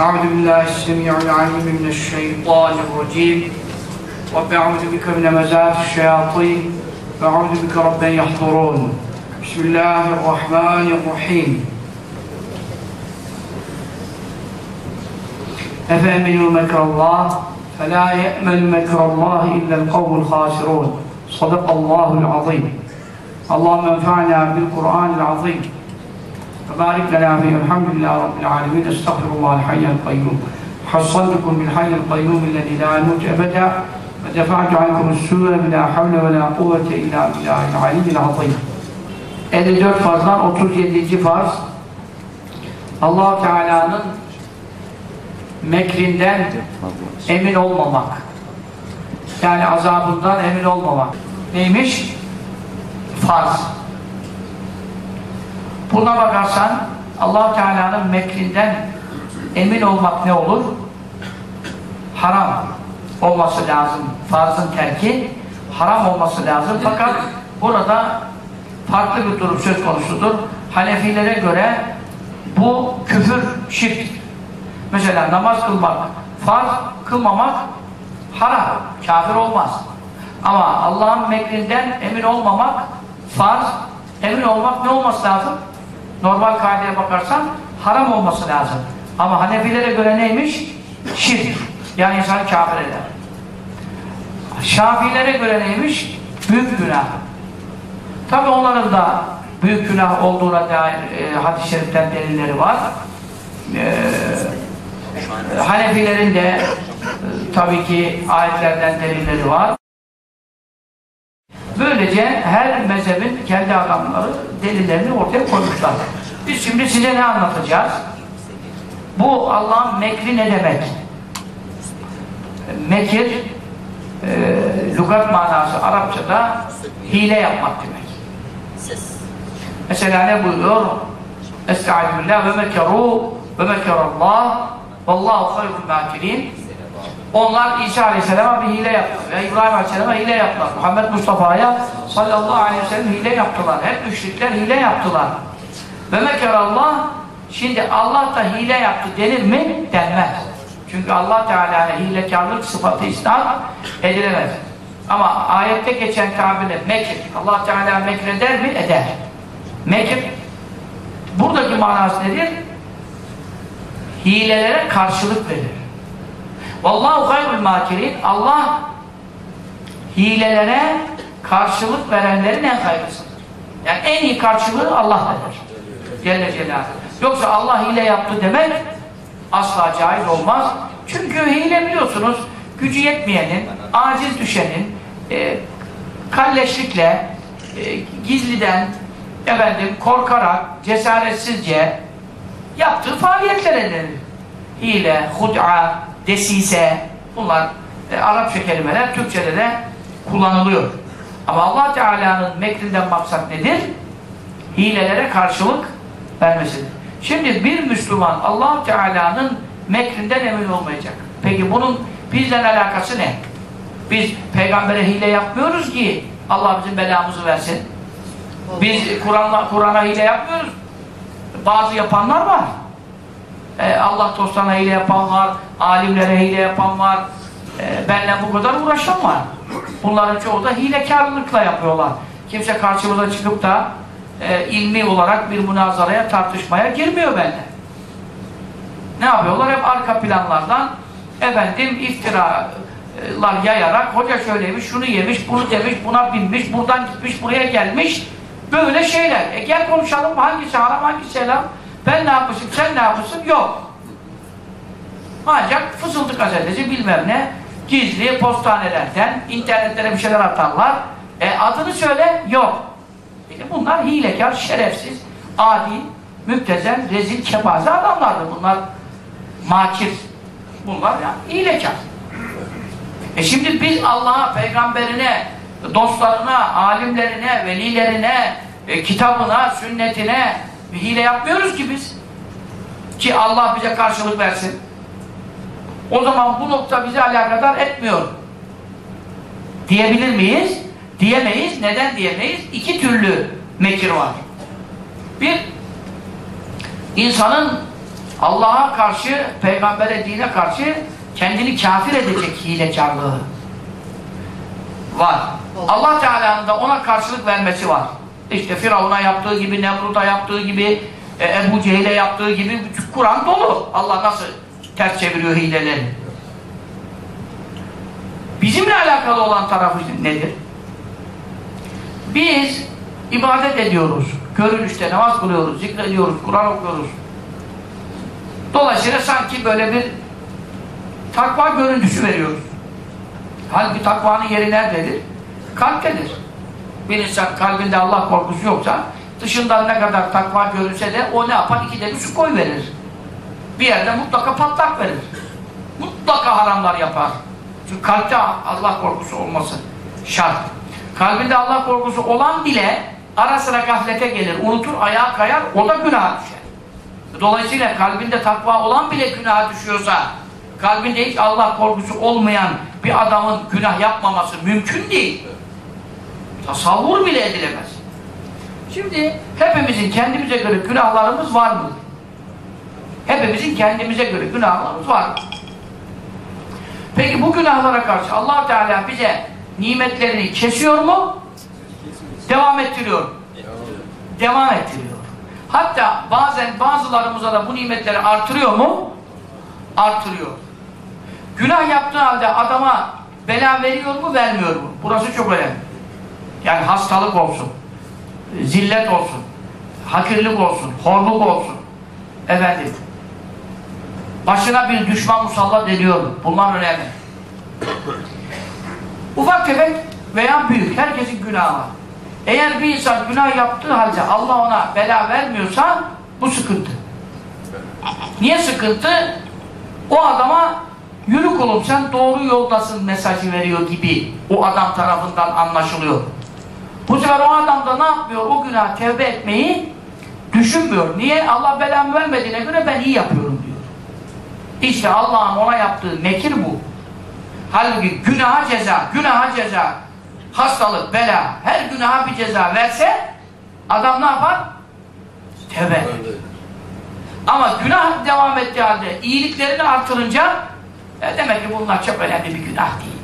أعوذ بالله السميع العليم من الشيطان الرجيم. رب أعوذ بك من همزات الشياطين. وأعوذ بك رب يحضرون. بسم الله الرحمن الرحيم. أفأمنوا مكر الله؟ فلا يأمن مكر الله إلا القوم الخاسرون. صدق الله العظيم. اللهم انفعنا بالقرآن العظيم. وبارك لنا فيه الحمد لله رب العالمين استغفر الله الحي القيوم حصنتكم بالحي القيوم الذي لا يموت أبدا ودفعت عنكم السوء بلا حول ولا قوة إلا بالله العلي العظيم 54 farzdan 37. farz allah Teala'nın mekrinden emin olmamak. Yani azabından emin olmamak. Neymiş? Farz. Buna bakarsan allah Teala'nın mekrinden emin olmak ne olur? Haram olması lazım. Farzın terki haram olması lazım. Fakat burada farklı bir durum söz konusudur. Hanefilere göre bu küfür, şirk. Mesela namaz kılmak, farz kılmamak haram, kafir olmaz. Ama Allah'ın mekrinden emin olmamak, farz, emin olmak ne olması lazım? Normal kaideye bakarsan haram olması lazım. Ama Hanefilere göre neymiş? Şirk. Yani insan kafir eder. Şafilere göre neymiş? Büyük günah. Tabi onların da büyük günah olduğuna dair e, hadis-i şeriften delilleri var. E, Hanefilerin de e, tabii ki ayetlerden delilleri var. Böylece her mezhebin kendi adamları delillerini ortaya koymuşlar. Biz şimdi size ne anlatacağız? Bu Allah'ın mekri ne demek? Mekir e, lügat manası Arapçada hile yapmak demek. Mesela ne buyuruyor? Estaizu billah ve mekeru ve mekerallah vallahu hayrul makirin onlar İsa Aleyhisselam'a bir hile yaptılar. Ve İbrahim Aleyhisselam'a hile yaptılar. Muhammed Mustafa'ya sallallahu aleyhi ve sellem hile yaptılar. Hep müşrikler hile yaptılar. Ve mekerallah şimdi Allah da hile yaptı denir mi? Denmez. Çünkü Allah Teala'ya hilekarlık sıfatı isnat edilemez. Ama ayette geçen tabirle mekir. Allah Teala mekreder mi? Eder. Mekir buradaki manası nedir? Hilelere karşılık verir. Vallahu hayrul makirin Allah hilelere karşılık verenlerin en hayırlısıdır. Yani en iyi karşılığı Allah verir. Celle Celaluhu. Yoksa Allah hile yaptı demek asla caiz olmaz. Çünkü hile biliyorsunuz gücü yetmeyenin, aciz düşenin e, kalleşlikle e, gizliden efendim korkarak, cesaretsizce yaptığı faaliyetlere denir. Hile, hud'a, desise bunlar e, Arapça kelimeler Türkçede de kullanılıyor. Ama Allah Teala'nın mekrinden maksat nedir? Hilelere karşılık vermesidir. Şimdi bir Müslüman Allah Teala'nın mekrinden emin olmayacak. Peki bunun bizden alakası ne? Biz peygambere hile yapmıyoruz ki Allah bizim belamızı versin. Biz Kur'an'a Kur'an'a hile yapmıyoruz. Bazı yapanlar var. Ee, Allah dostlarına hile yapan var, alimlere hile yapan var, ee, benimle bu kadar uğraşan var. Bunların çoğu da hilekarlıkla yapıyorlar. Kimse karşımıza çıkıp da e, ilmi olarak bir münazaraya, tartışmaya girmiyor bende. Ne yapıyorlar? Hep arka planlardan efendim iftiralar yayarak hoca şöyleymiş, şunu yemiş, bunu demiş, buna binmiş, buradan gitmiş, buraya gelmiş böyle şeyler. E gel konuşalım hangisi haram, hangisi helal ben ne yapmışım, sen ne yapmışsın? Yok. Ancak fısıltı gazetesi bilmem ne gizli postanelerden internetlere bir şeyler atarlar. E adını söyle, yok. E bunlar hilekar, şerefsiz, adi, müptezen, rezil, kepaze adamlardır. Bunlar makir. Bunlar ya hilekar. E şimdi biz Allah'a, peygamberine, dostlarına, alimlerine, velilerine, e, kitabına, sünnetine hile yapmıyoruz ki biz. Ki Allah bize karşılık versin. O zaman bu nokta bizi alakadar etmiyor. Diyebilir miyiz? Diyemeyiz. Neden diyemeyiz? İki türlü mekir var. Bir, insanın Allah'a karşı, peygambere, dine karşı kendini kafir edecek hilekarlığı var. Allah Teala'nın da ona karşılık vermesi var. İşte Firavun'a yaptığı gibi, Nemrut'a yaptığı gibi, e, Ebu Cehil'e yaptığı gibi Kur'an dolu. Allah nasıl ters çeviriyor hileleri. Bizimle alakalı olan tarafı nedir? Biz ibadet ediyoruz. Görünüşte namaz kılıyoruz, zikrediyoruz, Kur'an okuyoruz. Dolayısıyla sanki böyle bir takva görüntüsü veriyoruz. Halbuki takvanın yeri nerededir? Kalptedir. Bir insan kalbinde Allah korkusu yoksa dışından ne kadar takva görünse de o ne yapar? İkide bir su koy verir. Bir yerde mutlaka patlak verir. Mutlaka haramlar yapar. Çünkü kalpte Allah korkusu olması şart. Kalbinde Allah korkusu olan bile ara sıra gaflete gelir, unutur, ayağa kayar, o da günaha düşer. Dolayısıyla kalbinde takva olan bile günaha düşüyorsa, kalbinde hiç Allah korkusu olmayan bir adamın günah yapmaması mümkün değil. Tasavvur bile edilemez. Şimdi hepimizin kendimize göre günahlarımız var mı? Hepimizin kendimize göre günahlarımız var. Peki bu günahlara karşı allah Teala bize nimetlerini kesiyor mu? Devam ettiriyor. Devam ettiriyor. Hatta bazen bazılarımıza da bu nimetleri artırıyor mu? Artırıyor. Günah yaptığı halde adama bela veriyor mu, vermiyor mu? Burası çok önemli. Yani hastalık olsun, zillet olsun, hakirlik olsun, horluk olsun. Efendim, başına bir düşman musallat ediyor. Bunlar önemli. Ufak tefek veya büyük, herkesin günahı var. Eğer bir insan günah yaptığı halde Allah ona bela vermiyorsa bu sıkıntı. Niye sıkıntı? O adama yürü kulum sen doğru yoldasın mesajı veriyor gibi o adam tarafından anlaşılıyor. Bu sefer o adam da ne yapmıyor? O günah tevbe etmeyi düşünmüyor. Niye? Allah belamı vermediğine göre ben iyi yapıyorum diyor. İşte Allah'ın ona yaptığı mekir bu. Halbuki günaha ceza, günaha ceza, hastalık, bela, her günaha bir ceza verse adam ne yapar? Tevbe eder. Ama günah devam ettiği halde iyiliklerini artırınca e demek ki bunlar çok önemli bir günah değil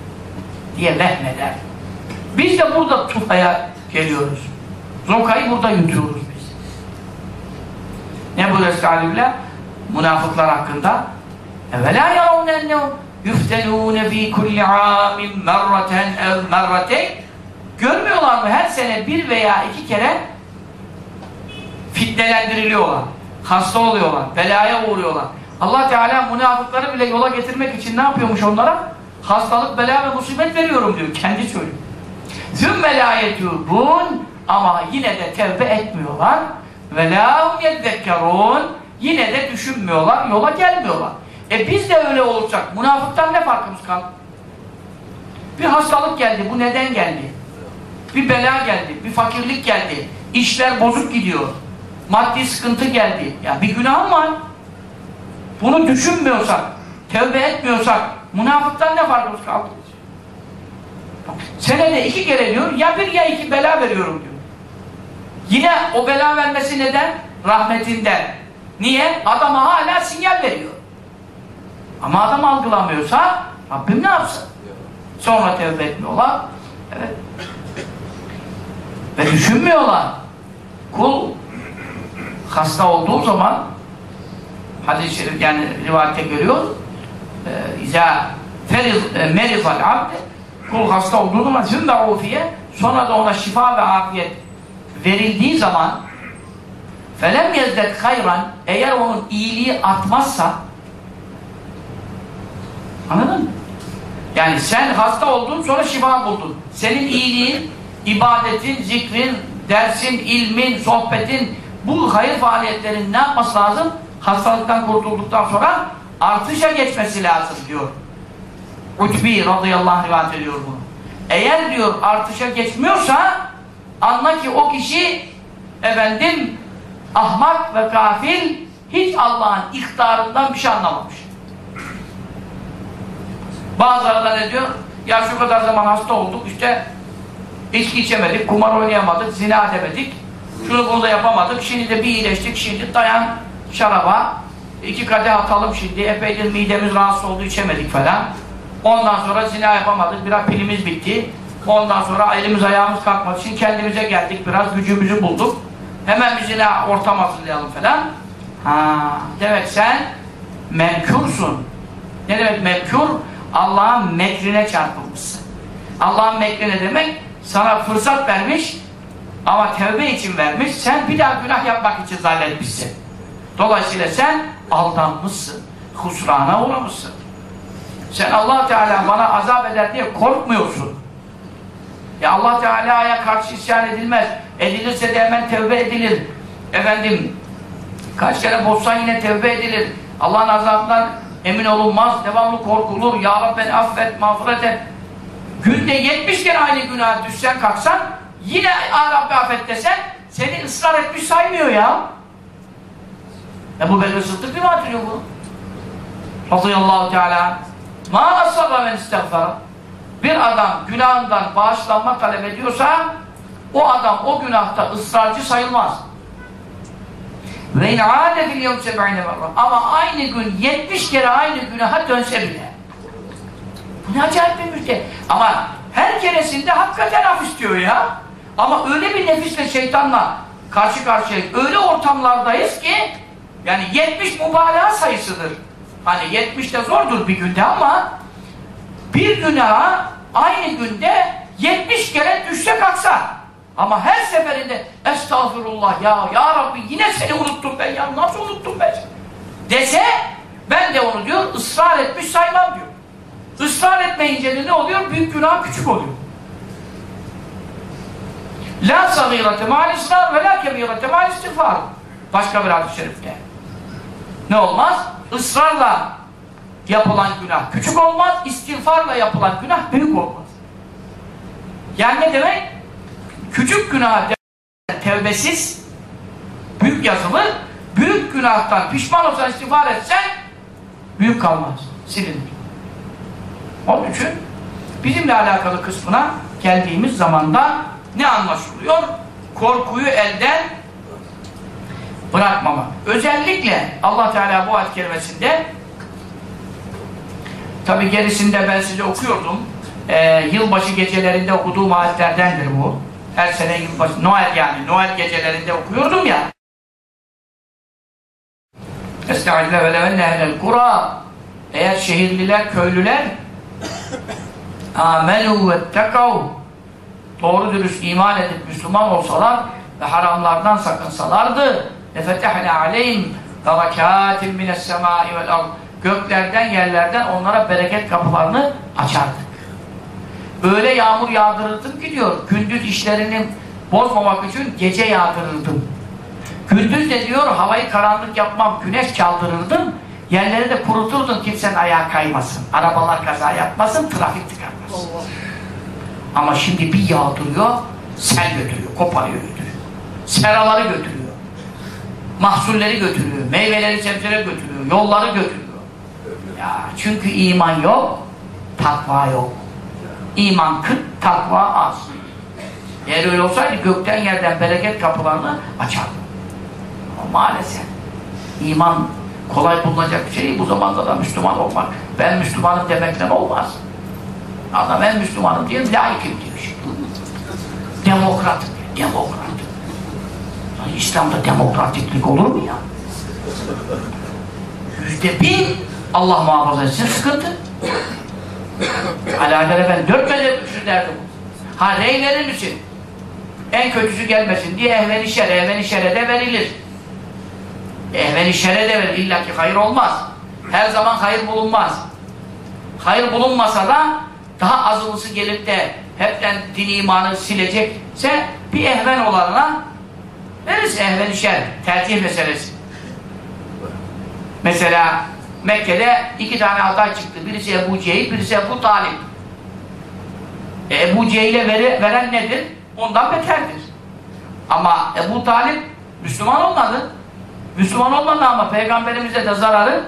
diye vehmeder. Biz de burada tufaya geliyoruz. Zokayı burada yutuyoruz biz. Ne bu Resulullah? Münafıklar hakkında evvela yaravun yuftenûne fî kulli âmin merraten ev merrateyn görmüyorlar mı her sene bir veya iki kere fitnelendiriliyorlar hasta oluyorlar, belaya uğruyorlar Allah Teala münafıkları bile yola getirmek için ne yapıyormuş onlara? hastalık, bela ve musibet veriyorum diyor, kendi söylüyor Sümme la yetubun ama yine de tevbe etmiyorlar. Ve la hum yedzekkerun yine de düşünmüyorlar, yola gelmiyorlar. E biz de öyle olacak. Münafıktan ne farkımız kaldı? Bir hastalık geldi, bu neden geldi? Bir bela geldi, bir fakirlik geldi. İşler bozuk gidiyor. Maddi sıkıntı geldi. Ya bir günahım var. Bunu düşünmüyorsak, tevbe etmiyorsak münafıktan ne farkımız kaldı? Senede iki kere diyor, ya bir ya iki bela veriyorum diyor. Yine o bela vermesi neden? Rahmetinden. Niye? Adama hala sinyal veriyor. Ama adam algılamıyorsa Rabbim ne yapsın? Sonra tevbe etmiyorlar. Evet. Ve düşünmüyorlar. Kul hasta olduğu zaman hadis-i şerif yani rivayette görüyor İza feriz merifal abd kul hasta olduğu zaman zünde ufiye sonra da ona şifa ve afiyet verildiği zaman felem yezdet hayran eğer onun iyiliği artmazsa Anladın mı? Yani sen hasta oldun sonra şifa buldun. Senin iyiliğin, ibadetin, zikrin, dersin, ilmin, sohbetin bu hayır faaliyetlerin ne yapması lazım? Hastalıktan kurtulduktan sonra artışa geçmesi lazım diyor. Utbi radıyallahu anh rivayet ediyor bunu. Eğer diyor artışa geçmiyorsa anla ki o kişi efendim ahmak ve kafil hiç Allah'ın ihtarından bir şey anlamamış. Bazıları da ne diyor? Ya şu kadar zaman hasta olduk işte içki içemedik, kumar oynayamadık, zina edemedik. Şunu bunu da yapamadık. Şimdi de bir iyileştik. Şimdi dayan şaraba, iki kadeh atalım şimdi. Epeydir midemiz rahatsız oldu içemedik falan. Ondan sonra zina yapamadık. Biraz pilimiz bitti. Ondan sonra elimiz ayağımız kalkmadı için kendimize geldik. Biraz gücümüzü bulduk. Hemen bir zina ortam hazırlayalım falan. Ha, demek sen menkursun. Ne demek menkur? Allah'ın mekrine çarpılmışsın. Allah'ın mekri ne demek? Sana fırsat vermiş ama tevbe için vermiş. Sen bir daha günah yapmak için zannetmişsin. Dolayısıyla sen aldanmışsın. Husrana uğramışsın. Sen allah Teala bana azap eder diye korkmuyorsun. Ya allah Teala'ya karşı isyan edilmez. Edilirse de hemen tevbe edilir. Efendim kaç kere bozsan yine tevbe edilir. Allah'ın azabından emin olunmaz. Devamlı korkulur. Ya Rabbi beni affet, mağfiret et. Günde 70 kere aynı günah düşsen kalksan yine Ya Rabbi affet desen seni ısrar etmiş saymıyor ya. Ebu Bekir Sıddık rivayet ediyor bu. Radıyallahu Teala. Ma asaba men istiğfara. Bir adam günahından bağışlanma talep ediyorsa o adam o günahta ısrarcı sayılmaz. Ve in âde fil yevm seb'ine Ama aynı gün 70 kere aynı günaha dönse bile. Bu ne acayip bir müjde. Ama her keresinde hakikaten af istiyor ya. Ama öyle bir nefisle şeytanla karşı karşıya öyle ortamlardayız ki yani 70 mübalağa sayısıdır. Hani 70 de zordur bir günde ama bir günaha aynı günde 70 kere düşse kalksa ama her seferinde estağfurullah ya ya Rabbi yine seni unuttum ben ya nasıl unuttum ben dese ben de onu diyor ısrar etmiş saymam diyor. Israr etmeyince de ne oluyor? Büyük günah küçük oluyor. La sagirete mal ısrar ve la kebirete mal istiğfar. Başka bir hadis-i şerifte. Ne olmaz? Israrla yapılan günah küçük olmaz, istiğfarla yapılan günah büyük olmaz. Yani ne demek? Küçük günah tevbesiz, büyük yazılır, büyük günahtan pişman olsan istiğfar etsen, büyük kalmaz, silinir. Onun için bizimle alakalı kısmına geldiğimiz zamanda ne anlaşılıyor? Korkuyu elden bırakmamak. Özellikle Allah Teala bu ayet kerimesinde tabi gerisinde ben size okuyordum. Ee, yılbaşı gecelerinde okuduğum ayetlerdendir bu. Her sene yılbaşı, Noel yani, Noel gecelerinde okuyordum ya. Estağfirullah ve levenne ehlel kura Eğer şehirliler, köylüler amelu ve tekav doğru dürüst iman edip Müslüman olsalar ve haramlardan sakınsalardı lefetehne aleyhim berekâtin minessemâi vel ard göklerden yerlerden onlara bereket kapılarını açardık. Öyle yağmur yağdırırdım ki diyor gündüz işlerini bozmamak için gece yağdırırdım. Gündüz de diyor havayı karanlık yapmam güneş çaldırırdım yerleri de kuruturdum kimsenin ayağı kaymasın. Arabalar kaza yapmasın trafik tıkanmasın. Ama şimdi bir yağdırıyor sel götürüyor koparıyor götürüyor. Seraları götürüyor mahsulleri götürüyor, meyveleri, sebzeleri götürüyor, yolları götürüyor. Ya çünkü iman yok, takva yok. İman kıt, takva az. Eğer öyle olsaydı gökten yerden bereket kapılarını açardı. Ama maalesef iman kolay bulunacak bir şey bu zamanda da Müslüman olmak. Ben Müslümanım demekten olmaz. Adam ben Müslümanım diyor, laikim diyor. Demokrat, demokrat. İslam'da demokratiklik olur mu ya? Yüzde bin Allah muhafaza etsin sıkıntı. Alaeddin ben dört mezhep derdim. Ha reylerin için en kötüsü gelmesin diye ehven-i şere, ehven-i şere de verilir. Ehven-i şere de verilir. İlla ki hayır olmaz. Her zaman hayır bulunmaz. Hayır bulunmasa da daha azılısı gelip de hepten din imanı silecekse bir ehven olanına Neresi ehven şer? Tercih meselesi. Mesela Mekke'de iki tane aday çıktı. Birisi Ebu Cehil, birisi Ebu Talip. E, Ebu Cehil'e veren nedir? Ondan beterdir. Ama Ebu Talip Müslüman olmadı. Müslüman olmadı ama peygamberimize de zararı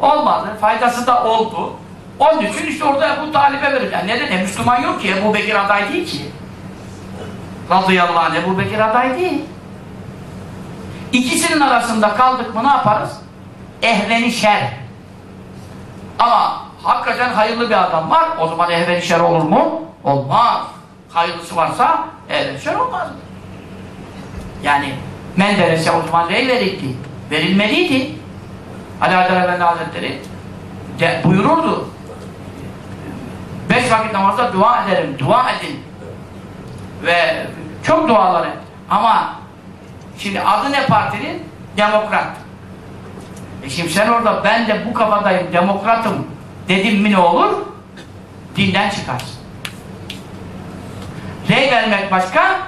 olmadı. Faydası da oldu. Onun için işte orada Ebu Talip'e verir. Yani neden? E, Müslüman yok ki. Ebu Bekir aday değil ki. Radıyallahu anh Ebu Bekir aday değil. İkisinin arasında kaldık mı ne yaparız? ehveni şer. Ama hakikaten hayırlı bir adam var. O zaman ehveni şer olur mu? Olmaz. Hayırlısı varsa ehveni şer olmaz. Yani Menderes'e o zaman ne verildi? Verilmeliydi. Ali Efendi Hazretleri de, buyururdu. Beş vakit namazda dua ederim, dua edin. Ve çok duaları. Ama şimdi adı ne partinin? Demokrat. E şimdi sen orada ben de bu kafadayım, demokratım dedim mi ne olur? Dinden çıkarsın. Rey vermek başka,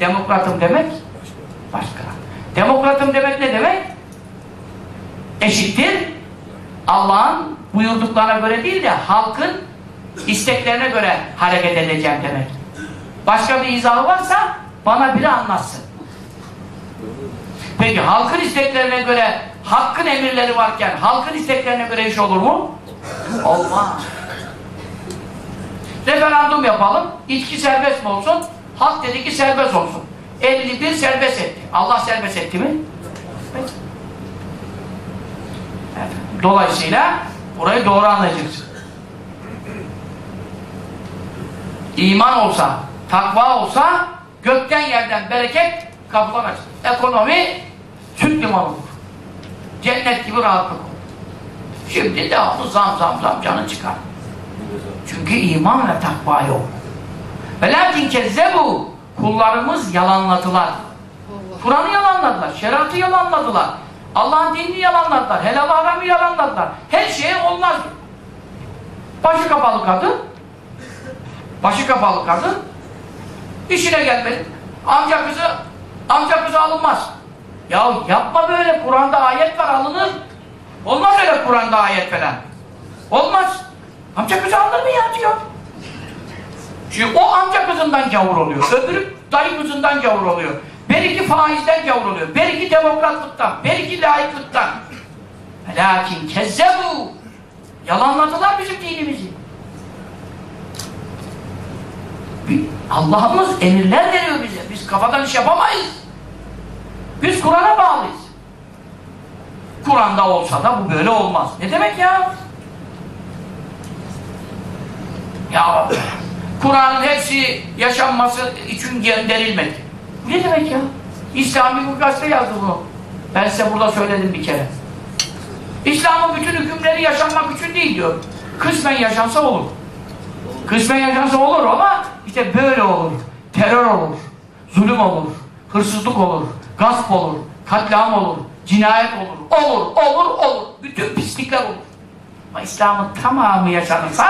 demokratım demek başka. Demokratım demek ne demek? Eşittir. Allah'ın buyurduklarına göre değil de halkın isteklerine göre hareket edeceğim demek. Başka bir izahı varsa bana biri anlatsın. Peki halkın isteklerine göre hakkın emirleri varken halkın isteklerine göre iş olur mu? Olmaz. Referandum yapalım. İçki serbest mi olsun? Halk dedi ki serbest olsun. 51 serbest etti. Allah serbest etti mi? Dolayısıyla burayı doğru anlayacaksın. İman olsa, takva olsa gökten yerden bereket kapılar açılır. Ekonomi süt liman olur. Cennet gibi rahatlık olur. Şimdi devamlı zam zam zam canı çıkar. Çünkü iman ve takva yok. Ve lakin kezzebu kullarımız yalanladılar. Kur'an'ı yalanladılar, şeriatı yalanladılar. Allah'ın dinini yalanladılar, helal haramı yalanladılar. Her şeye olmaz. Başı kapalı kadın, başı kapalı kadın, işine gelmedi. Amca kızı, amca kızı alınmaz. Ya yapma böyle, Kur'an'da ayet var, alınır. Olmaz öyle Kur'an'da ayet falan. Olmaz. Amca kızı alınır mı ya diyor. Çünkü o amca kızından gavur oluyor. Öbürü dayı kızından gavur oluyor. Belki faizden gavur oluyor. Belki demokratlıktan. Belki layıklıktan. Lakin kezzebu. Yalanladılar bizim dinimizi. Allah'ımız emirler veriyor bize. Biz kafadan iş yapamayız. Biz Kur'an'a bağlıyız. Kur'an'da olsa da bu böyle olmaz. Ne demek ya? Ya Kur'an'ın hepsi yaşanması için gönderilmedi. Ne demek ya? İslami bu gazete yazdı bunu. Ben size burada söyledim bir kere. İslam'ın bütün hükümleri yaşanmak için değil diyor. Kısmen yaşansa olur. Kısmen yaşansa olur ama işte böyle olur. Terör olur. Zulüm olur. Hırsızlık olur. Gasp olur. Katliam olur. Cinayet olur. Olur, olur, olur. Bütün pislikler olur. Ama İslam'ın tamamı yaşanırsa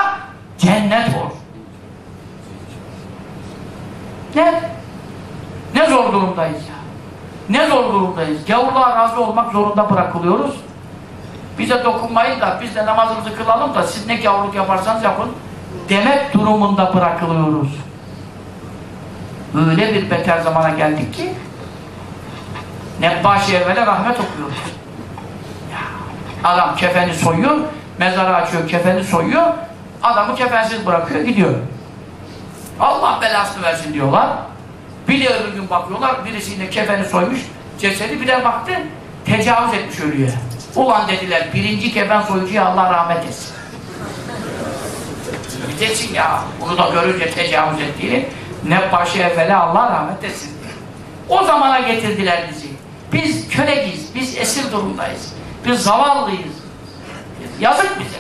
cennet olur. Ne? Ne zor durumdayız ya. Ne zor durumdayız. Gavurluğa razı olmak zorunda bırakılıyoruz. Bize dokunmayın da biz de namazımızı kılalım da siz ne gavurluk yaparsanız yapın demek durumunda bırakılıyoruz. Öyle bir beter zamana geldik ki Nebbaşi evvela rahmet okuyoruz. Ya, adam kefeni soyuyor, mezarı açıyor, kefeni soyuyor, adamı kefensiz bırakıyor, gidiyor. Allah belasını versin diyorlar. Bir de öbür gün bakıyorlar, birisiyle kefeni soymuş, cesedi bir de baktı, tecavüz etmiş ölüye. Ulan dediler, birinci kefen soyucuya Allah rahmet etsin. Gideceksin ya, bunu da görünce tecavüz ettiğini, ne başı evvela Allah rahmet etsin. O zamana getirdiler bizi. Biz köleyiz, biz esir durumdayız. Biz zavallıyız. Yazık bize.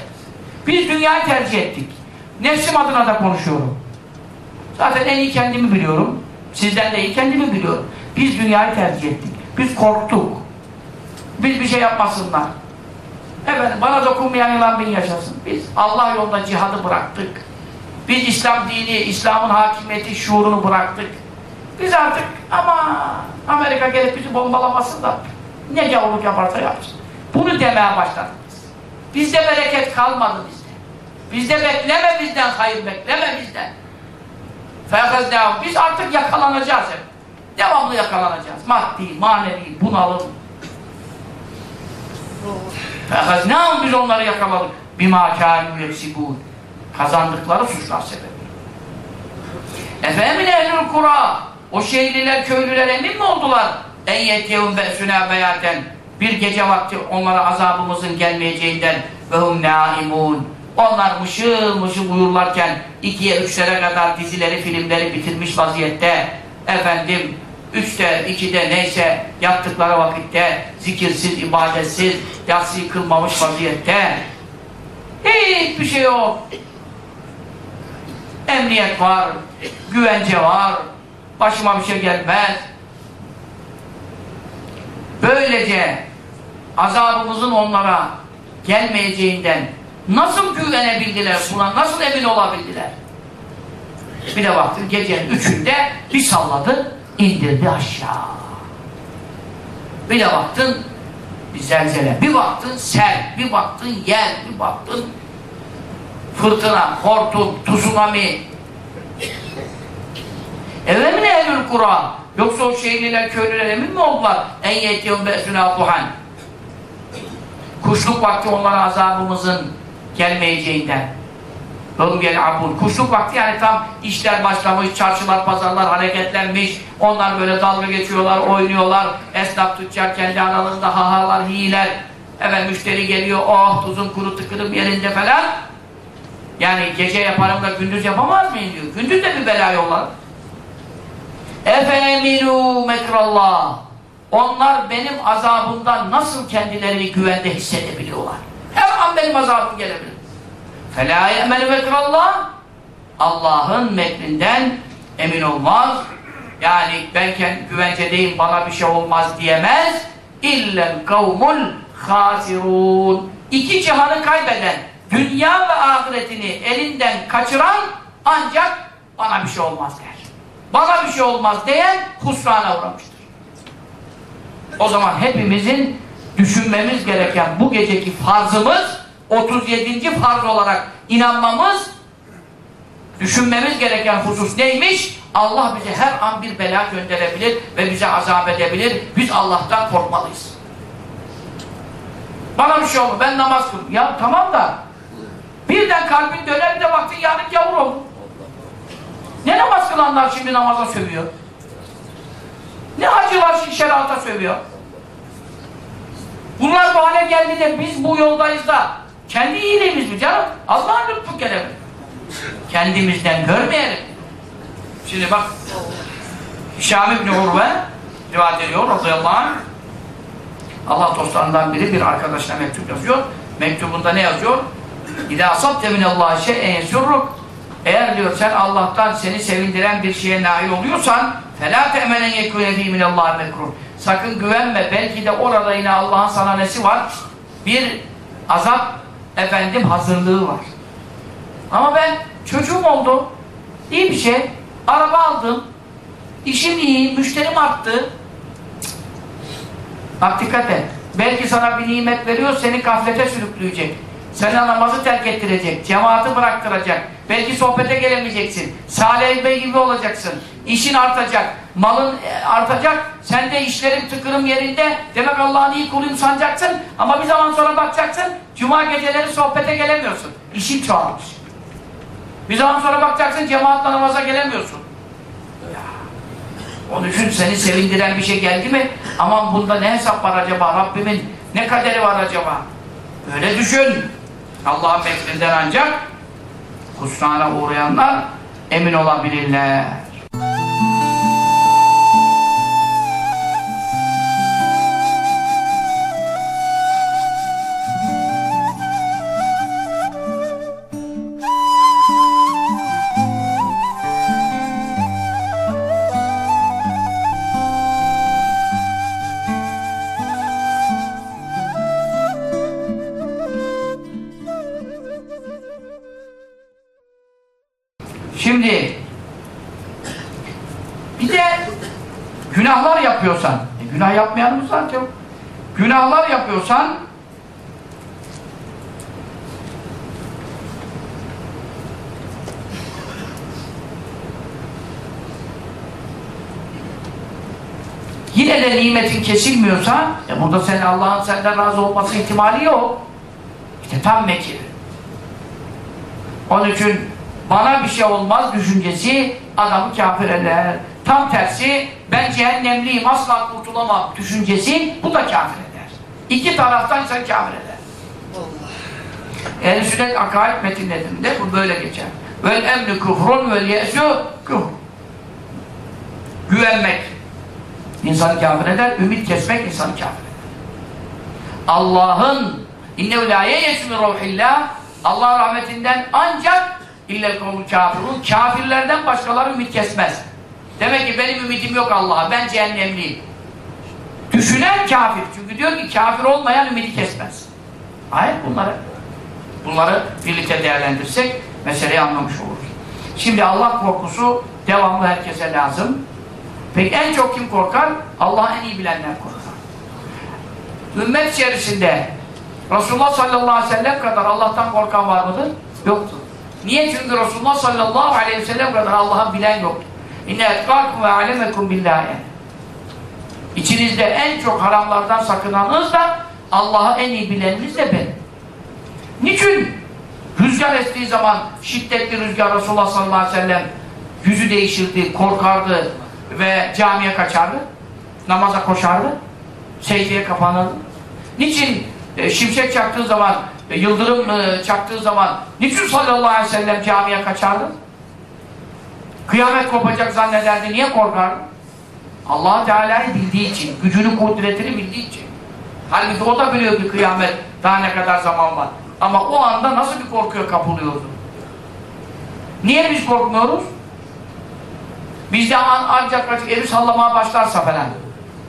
Biz dünyayı tercih ettik. Nefsim adına da konuşuyorum. Zaten en iyi kendimi biliyorum. Sizden de iyi kendimi biliyorum. Biz dünyayı tercih ettik. Biz korktuk. Biz bir şey yapmasınlar. Efendim bana dokunmayan yılan bin yaşasın. Biz Allah yolunda cihadı bıraktık. Biz İslam dini, İslam'ın hakimiyeti, şuurunu bıraktık. Biz artık ama Amerika gelip bizi bombalamasın da ne gavurluk yaparsa yapsın. Bunu demeye başladık biz. Bizde bereket kalmadı bizde. Bizde bekleme bizden hayır bekleme bizden. Biz artık yakalanacağız hep. Devamlı yakalanacağız. Maddi, manevi, bunalım. Fekhaznâhu. Biz onları yakaladık. Bimâ kâlû yeksibûn. Kazandıkları suçlar sebebi. Efemin ehlül kura. O şehirliler, köylüler emin mi oldular? En yetiyevun be'sünâ beyaten. bir gece vakti onlara azabımızın gelmeyeceğinden. Ve hum naimun onlar mışıl mışıl uyurlarken ikiye üçlere kadar dizileri filmleri bitirmiş vaziyette. Efendim üçte ikide neyse yattıkları vakitte zikirsiz ibadetsiz yatsı kılmamış vaziyette. Hiçbir şey yok. Emniyet var güvence var başıma bir şey gelmez böylece azabımızın onlara gelmeyeceğinden nasıl güvenebildiler buna, nasıl emin olabildiler? Bir de baktın gecenin üçünde bir salladı, indirdi aşağı. Bir de baktın bir zelzele, bir baktın sel, bir baktın yer, bir baktın fırtına, hortum, tsunami. Evlemine ehlül kura. Yoksa o şehirliler, köylüler emin mi oldular? En yetiyum be'sünâ duhan. Kuşluk vakti onlara azabımızın gelmeyeceğinden. Oğlum abun. Kuşluk vakti yani tam işler başlamış, çarşılar, pazarlar hareketlenmiş. Onlar böyle dalga geçiyorlar, oynuyorlar. Esnaf tüccar kendi aralarında hahalar, hiyiler. Evet müşteri geliyor, oh tuzun kuru tıkırım yerinde falan. Yani gece yaparım da gündüz yapamaz mıyım diyor. Gündüz de bir bela yollar. Efe eminu mekrallah. Onlar benim azabımdan nasıl kendilerini güvende hissedebiliyorlar? Her an benim azabım gelebilir. فَلَا يَأْمَنُ مَكْرَ Allah'ın mekrinden emin olmaz. Yani ben güvencedeyim bana bir şey olmaz diyemez. اِلَّا الْقَوْمُ الْخَاسِرُونَ İki cihanı kaybeden, dünya ve ahiretini elinden kaçıran ancak bana bir şey olmaz der. Bana bir şey olmaz diyen husrana uğramıştır. O zaman hepimizin düşünmemiz gereken bu geceki farzımız 37. farz olarak inanmamız düşünmemiz gereken husus neymiş? Allah bize her an bir bela gönderebilir ve bize azap edebilir. Biz Allah'tan korkmalıyız. Bana bir şey oldu. Ben namaz kıldım. Ya tamam da birden kalbin döner de baktın yanık yavur oldu. Ne namaz kılanlar şimdi namaza sövüyor? Ne hacılar şimdi şerata sövüyor? Bunlar bu hale geldi de biz bu yoldayız da kendi iyiliğimiz mi canım? Allah'ın lütfu gelelim. Kendimizden görmeyelim. Şimdi bak Hişam İbni Urve rivayet ediyor radıyallahu anh Allah dostlarından biri bir arkadaşına mektup yazıyor. Mektubunda ne yazıyor? İdâ asabte minallâhi şey'en yesurruk eğer diyor sen Allah'tan seni sevindiren bir şeye nail oluyorsan فَلَا تَأْمَنَنْ يَكُونَ ف۪ي مِنَ اللّٰهِ مَكْرُونَ Sakın güvenme. Belki de orada yine Allah'ın sana nesi var? Bir azap efendim hazırlığı var. Ama ben çocuğum oldu. İyi bir şey. Araba aldım. İşim iyi. Müşterim arttı. Bak dikkat et. Belki sana bir nimet veriyor seni gaflete sürükleyecek. Sana namazı terk ettirecek. Cemaati bıraktıracak. Belki sohbete gelemeyeceksin. Salih Bey gibi olacaksın. İşin artacak. Malın e, artacak. Sen de işlerin tıkırım yerinde. Demek Allah'ın iyi kuluyum sanacaksın. Ama bir zaman sonra bakacaksın. Cuma geceleri sohbete gelemiyorsun. İşin çoğalmış. Bir zaman sonra bakacaksın cemaatle namaza gelemiyorsun. Onun için seni sevindiren bir şey geldi mi? Aman bunda ne hesap var acaba? Rabbimin ne kaderi var acaba? Böyle düşün. Allah'ın mekrinden ancak husrana uğrayanlar emin olabilirler. Yapıyorsan yine de nimetin kesilmiyorsa e burada sen Allah'ın senden razı olması ihtimali yok. İşte tam mekir. Onun için bana bir şey olmaz düşüncesi adamı kafir eder. Tam tersi ben cehennemliyim asla kurtulamam düşüncesi bu da kafir. İki taraftan insan kafir eder. Ehl-i sünnet akaid metinlerinde bu böyle geçer. Vel emni kufrun vel ye'su kufr. Güvenmek insanı kafir eder, ümit kesmek insanı kafir eder. Allah'ın innehu la min ruhillah Allah rahmetinden ancak illel kavmul kafirun kafirlerden başkaları ümit kesmez. Demek ki benim ümidim yok Allah'a. Ben cehennemliyim. Düşünen kafir. Çünkü diyor ki kafir olmayan ümidi kesmez. Ayet bunları. Bunları birlikte değerlendirsek meseleyi anlamış oluruz. Şimdi Allah korkusu devamlı herkese lazım. Peki en çok kim korkar? Allah'ı en iyi bilenler korkar. Ümmet içerisinde Resulullah sallallahu aleyhi ve sellem kadar Allah'tan korkan var mıdır? Yoktur. Niye? Çünkü Resulullah sallallahu aleyhi ve sellem kadar Allah'ı bilen yoktur. İnne etkâkum ve alemekum billahi. İçinizde en çok haramlardan sakınanınız da Allah'ı en iyi bileniniz de ben. Niçin? Rüzgar estiği zaman şiddetli rüzgar Resulullah sallallahu aleyhi ve sellem yüzü değişirdi, korkardı ve camiye kaçardı. Namaza koşardı. Secdeye kapanırdı. Niçin e, şimşek çaktığı zaman, e, yıldırım e, çaktığı zaman niçin sallallahu aleyhi ve sellem camiye kaçardı? Kıyamet kopacak zannederdi. Niye korkardı? Allah Teala'yı bildiği için, gücünü, kudretini bildiği için. Halbuki o da biliyor ki kıyamet daha ne kadar zaman var. Ama o anda nasıl bir korkuya kapılıyordu? Niye biz korkmuyoruz? Bizde an, ancak evi sallamaya başlarsa falan.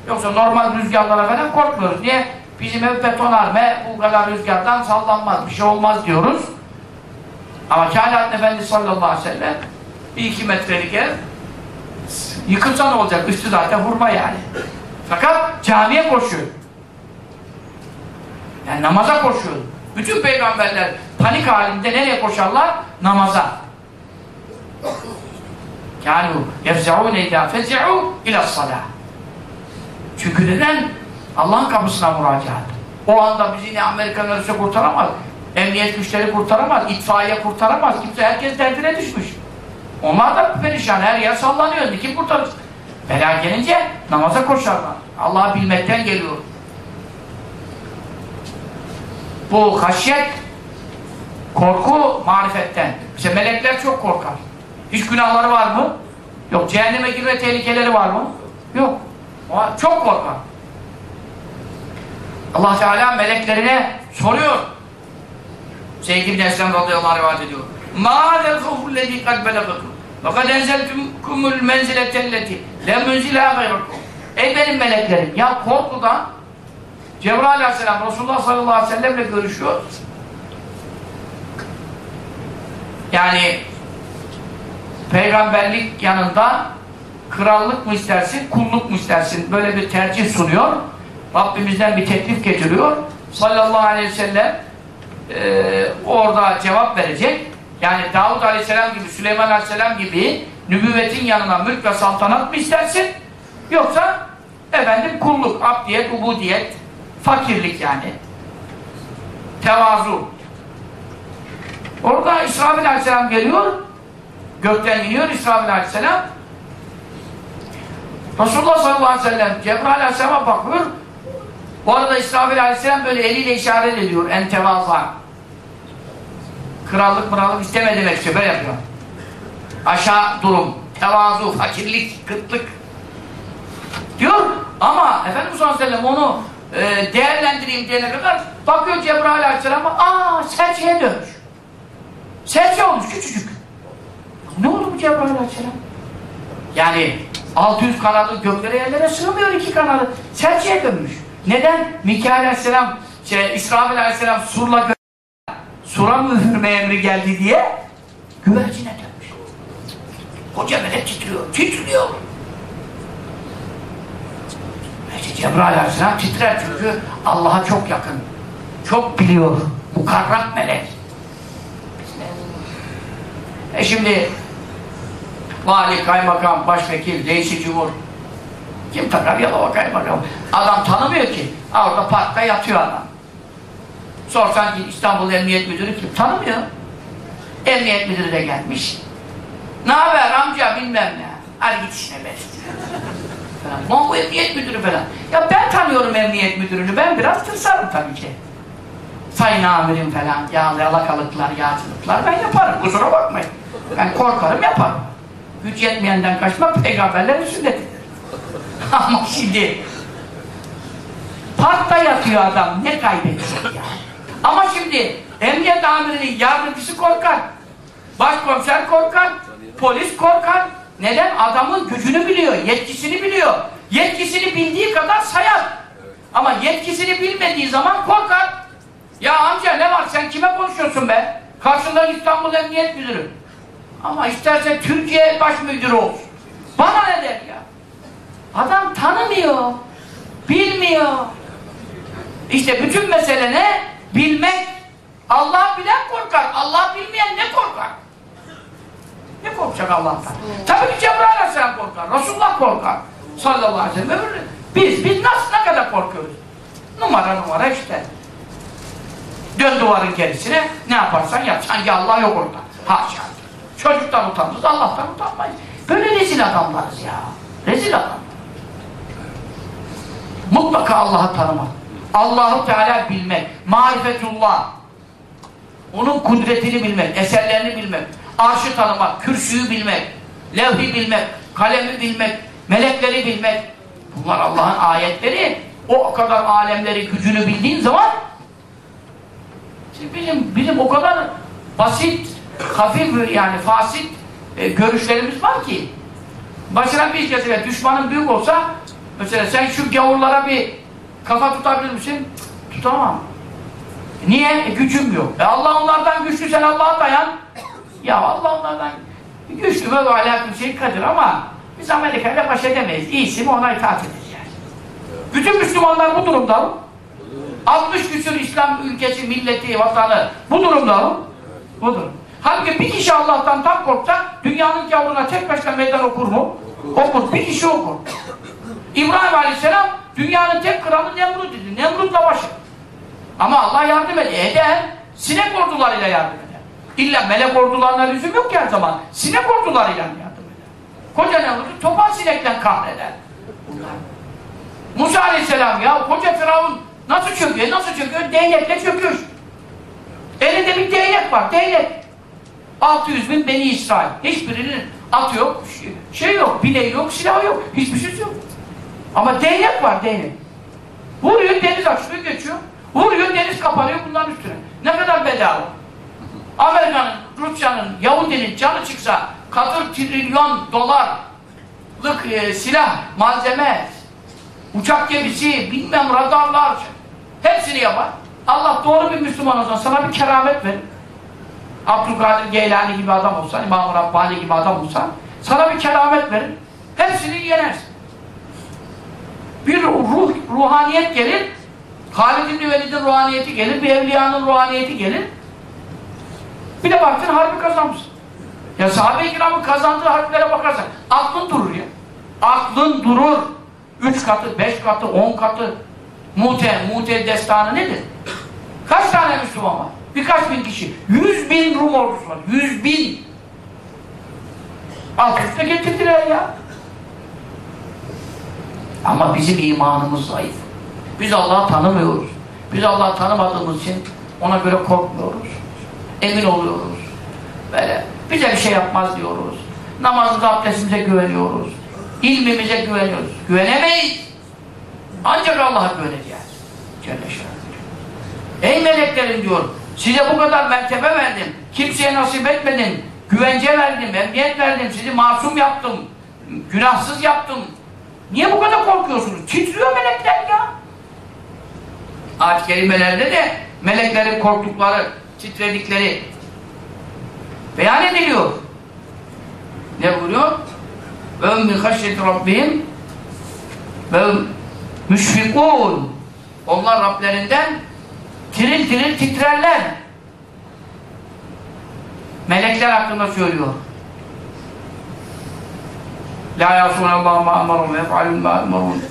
Yoksa normal rüzgarlara falan korkmuyoruz. Niye? Bizim ev betonarme, bu kadar rüzgardan sallanmaz, bir şey olmaz diyoruz. Ama Kainat Efendisi sallallahu aleyhi ve sellem bir iki metrelik ev yıkılsa ne olacak? Üstü zaten hurma yani. Fakat camiye koşuyor. Yani namaza koşuyor. Bütün peygamberler panik halinde nereye koşarlar? Namaza. Yani yefze'ûne idâ fez'û ila's-salâh. Çünkü neden? Allah'ın kapısına müracaat. O anda bizi ne Amerikan arası kurtaramaz, emniyet güçleri kurtaramaz, itfaiye kurtaramaz. Kimse herkes derdine düşmüş. Onlar da perişan, her yer sallanıyor. Kim kurtarır? Bela gelince namaza koşarlar. Allah'ı bilmekten geliyor. Bu haşyet korku marifetten. İşte melekler çok korkar. Hiç günahları var mı? Yok. Cehenneme girme tehlikeleri var mı? Yok. O çok korkar. Allah Teala meleklerine soruyor. Seyyid İbni Eslem radıyallahu anh rivayet ediyor. مَا لَلْخَوْفُ الَّذ۪ي قَدْ بَلَغَكُمْ وَقَدْ اَنْزَلْتُمْ الْمَنْزِلَةَ الَّتِي لَا مُنْزِلَا غَيْرَكُمْ Ey benim meleklerim! Ya korkudan Cebrail aleyhisselam Resulullah sallallahu aleyhi ve sellemle görüşüyor. Yani peygamberlik yanında krallık mı istersin, kulluk mu istersin? Böyle bir tercih sunuyor. Rabbimizden bir teklif getiriyor. Sallallahu aleyhi ve sellem e, orada cevap verecek. Yani Davud aleyhisselam gibi, Süleyman aleyhisselam gibi nübüvvetin yanına mülk ve saltanat mı istersin? Yoksa efendim kulluk, abdiyet, ubudiyet, fakirlik yani. Tevazu. Orada İsrafil aleyhisselam geliyor. Gökten iniyor İsrafil aleyhisselam. Resulullah sallallahu aleyhi ve sellem Cebrail aleyhisselama bakıyor. Bu arada İsrafil aleyhisselam böyle eliyle işaret ediyor. En tevaza. Krallık mırallık istemedi demek istiyor. Böyle yapıyor. Aşağı durum. Tevazu, fakirlik, kıtlık. Diyor. Ama Efendimiz sallallahu onu e, değerlendireyim diyene kadar bakıyor Cebrail aleyhisselama aa serçeye dönmüş. Serçe olmuş küçücük. Ne oldu bu Cebrail aleyhisselam? Yani 600 kanadı göklere yerlere sığmıyor iki kanadı. Serçeye dönmüş. Neden? Mikail aleyhisselam, şey, İsrafil aleyhisselam surla sura mı üfürme emri geldi diye güvercine dönmüş. Koca melek titriyor, titriyor. İşte Cebrail aleyhisselam titrer çünkü Allah'a çok yakın. Çok biliyor. Mukarrab melek. E şimdi vali, kaymakam, başvekil, reisi cumhur kim takar Yalova kaymakam? Adam tanımıyor ki. Orada parkta yatıyor adam. Sorsan İstanbul Emniyet Müdürü kim? Tanımıyor. Emniyet Müdürü de gelmiş. Ne haber amca bilmem ne. Hadi git işine be. Lan bu emniyet müdürü falan. Ya ben tanıyorum emniyet müdürünü. Ben biraz tırsarım tabii ki. Sayın amirim falan, ya yalakalıklar, yağcılıklar ben yaparım. Kusura bakmayın. Ben korkarım yaparım. Güç yetmeyenden kaçmak peygamberlerin sünnetidir. Ama şimdi parkta yatıyor adam. Ne kaybedecek ya? Ama şimdi emniyet amirinin yardımcısı korkar. Başkomiser korkar. Polis korkar. Neden? Adamın gücünü biliyor, yetkisini biliyor. Yetkisini bildiği kadar sayar. Ama yetkisini bilmediği zaman korkar. Ya amca ne var sen kime konuşuyorsun be? Karşında İstanbul Emniyet Müdürü. Ama isterse Türkiye Baş Müdürü olsun. Bana ne der ya? Adam tanımıyor. Bilmiyor. İşte bütün mesele ne? Bilmek. Allah bilen korkar. Allah bilmeyen ne korkar? Ne korkacak Allah'tan? Tabii ki Cebrail Aleyhisselam korkar. Resulullah korkar. Sallallahu aleyhi ve sellem. Biz, biz nasıl ne kadar korkuyoruz? Numara numara işte. Dön duvarın gerisine ne yaparsan yap. Sanki Allah yok orada. Haşa. Çocuktan utanırız, Allah'tan utanmayız. Böyle rezil adamlarız ya. Rezil adam. Mutlaka Allah'ı tanımak. Allahu Teala bilmek. Marifetullah. Onun kudretini bilmek, eserlerini bilmek, arşı tanımak, kürsüyü bilmek, levhi bilmek, kalemi bilmek, melekleri bilmek. Bunlar Allah'ın ayetleri. O kadar alemleri, gücünü bildiğin zaman Şimdi bizim, bizim o kadar basit, hafif yani fasit e, görüşlerimiz var ki başına bir gelse düşmanın büyük olsa mesela sen şu gavurlara bir kafa tutabilir misin? Tutamam. Niye? E, gücüm yok. E, Allah onlardan güçlü sen Allah'a dayan. Ya Allah onlardan güçlü ve alakalı şey kadir ama biz Amerika baş edemeyiz. İyisi mi ona itaat edeceğiz. Bütün Müslümanlar bu durumda mı? 60 küsur İslam ülkesi, milleti, vatanı bu durumda mı? Budur. Halbuki bir kişi Allah'tan tam korksa dünyanın yavruna tek başına meydan okur mu? Okur. Bir kişi okur. İbrahim Aleyhisselam dünyanın tek kralı Nemrut idi. Nemrut'la başı. Ama Allah yardım ediyor. Eder. Sinek ordularıyla yardım eder. İlla melek ordularına lüzum yok ki her zaman. Sinek ordularıyla yardım eder. Koca Nemrut'u topal sinekten kahreder. Musa Aleyhisselam ya koca Firavun nasıl çöküyor? Nasıl çöküyor? Değnekle çöküyor. Elinde bir değnek var. Değnek. 600 bin Beni İsrail. Hiçbirinin atı yok, şey yok, bileği yok, silahı yok. Hiçbir şey yok. Ama değnek var değnek. Vuruyor deniz açılıyor geçiyor. Vuruyor deniz kapanıyor bunların üstüne. Ne kadar bedava. Amerika'nın, Rusya'nın, Yahudinin canı çıksa katır trilyon dolarlık e, silah, malzeme, uçak gemisi, bilmem radarlar, hepsini yapar. Allah doğru bir Müslüman olsan sana bir keramet verir. Abdülkadir Geylani gibi adam olsan, İmam-ı Rabbani gibi adam olsan sana bir keramet verir. Hepsini yenersin. Bir ruh, ruhaniyet gelir, Halid İbni Velid'in ruhaniyeti gelir, bir evliyanın ruhaniyeti gelir. Bir de baktın harbi kazanmışsın. Ya sahabe-i kiramın kazandığı harplere bakarsan aklın durur ya. Aklın durur. Üç katı, beş katı, on katı. Mute, Mute destanı nedir? Kaç tane Müslüman var? Birkaç bin kişi. Yüz bin Rum ordusu var. Yüz bin. Alt üstte getirdiler ya. Ama bizim imanımız zayıf. Biz Allah'ı tanımıyoruz. Biz Allah'ı tanımadığımız için ona göre korkmuyoruz. Emin oluyoruz. Böyle bize bir şey yapmaz diyoruz. Namazımıza, abdestimize güveniyoruz. İlmimize güveniyoruz. Güvenemeyiz. Ancak Allah'a güveneceğiz. Ey meleklerim diyor, size bu kadar mertebe verdim. Kimseye nasip etmedim. Güvence verdim, emniyet verdim. Sizi masum yaptım. Günahsız yaptım. Niye bu kadar korkuyorsunuz? Titriyor melekler ya. Ayet-i kerimelerde de meleklerin korktukları, titredikleri beyan ediliyor. Ne buyuruyor? Ve min haşyeti rabbihim ve müşfikûn onlar Rablerinden tiril tiril titrerler. Melekler hakkında söylüyor. La yasunallahu ma emarun ve yef'alun ma emarun.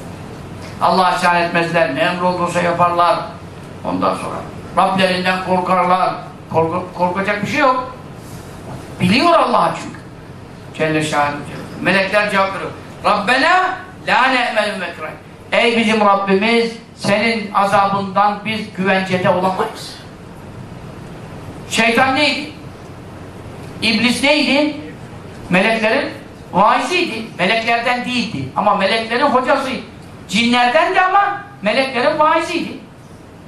Allah isyan etmezler. Ne emrolursa yaparlar. Ondan sonra Rablerinden korkarlar. Kork korkacak bir şey yok. Biliyor Allah çünkü. Celle şahidu Melekler cevap veriyor. Rabbena La ne'menu mekrak. Ey bizim Rabbimiz senin azabından biz güvencede olamayız. Şeytan neydi? İblis neydi? Meleklerin vaiziydi. Meleklerden değildi. Ama meleklerin hocasıydı. Cinlerden de ama meleklerin vaiziydi.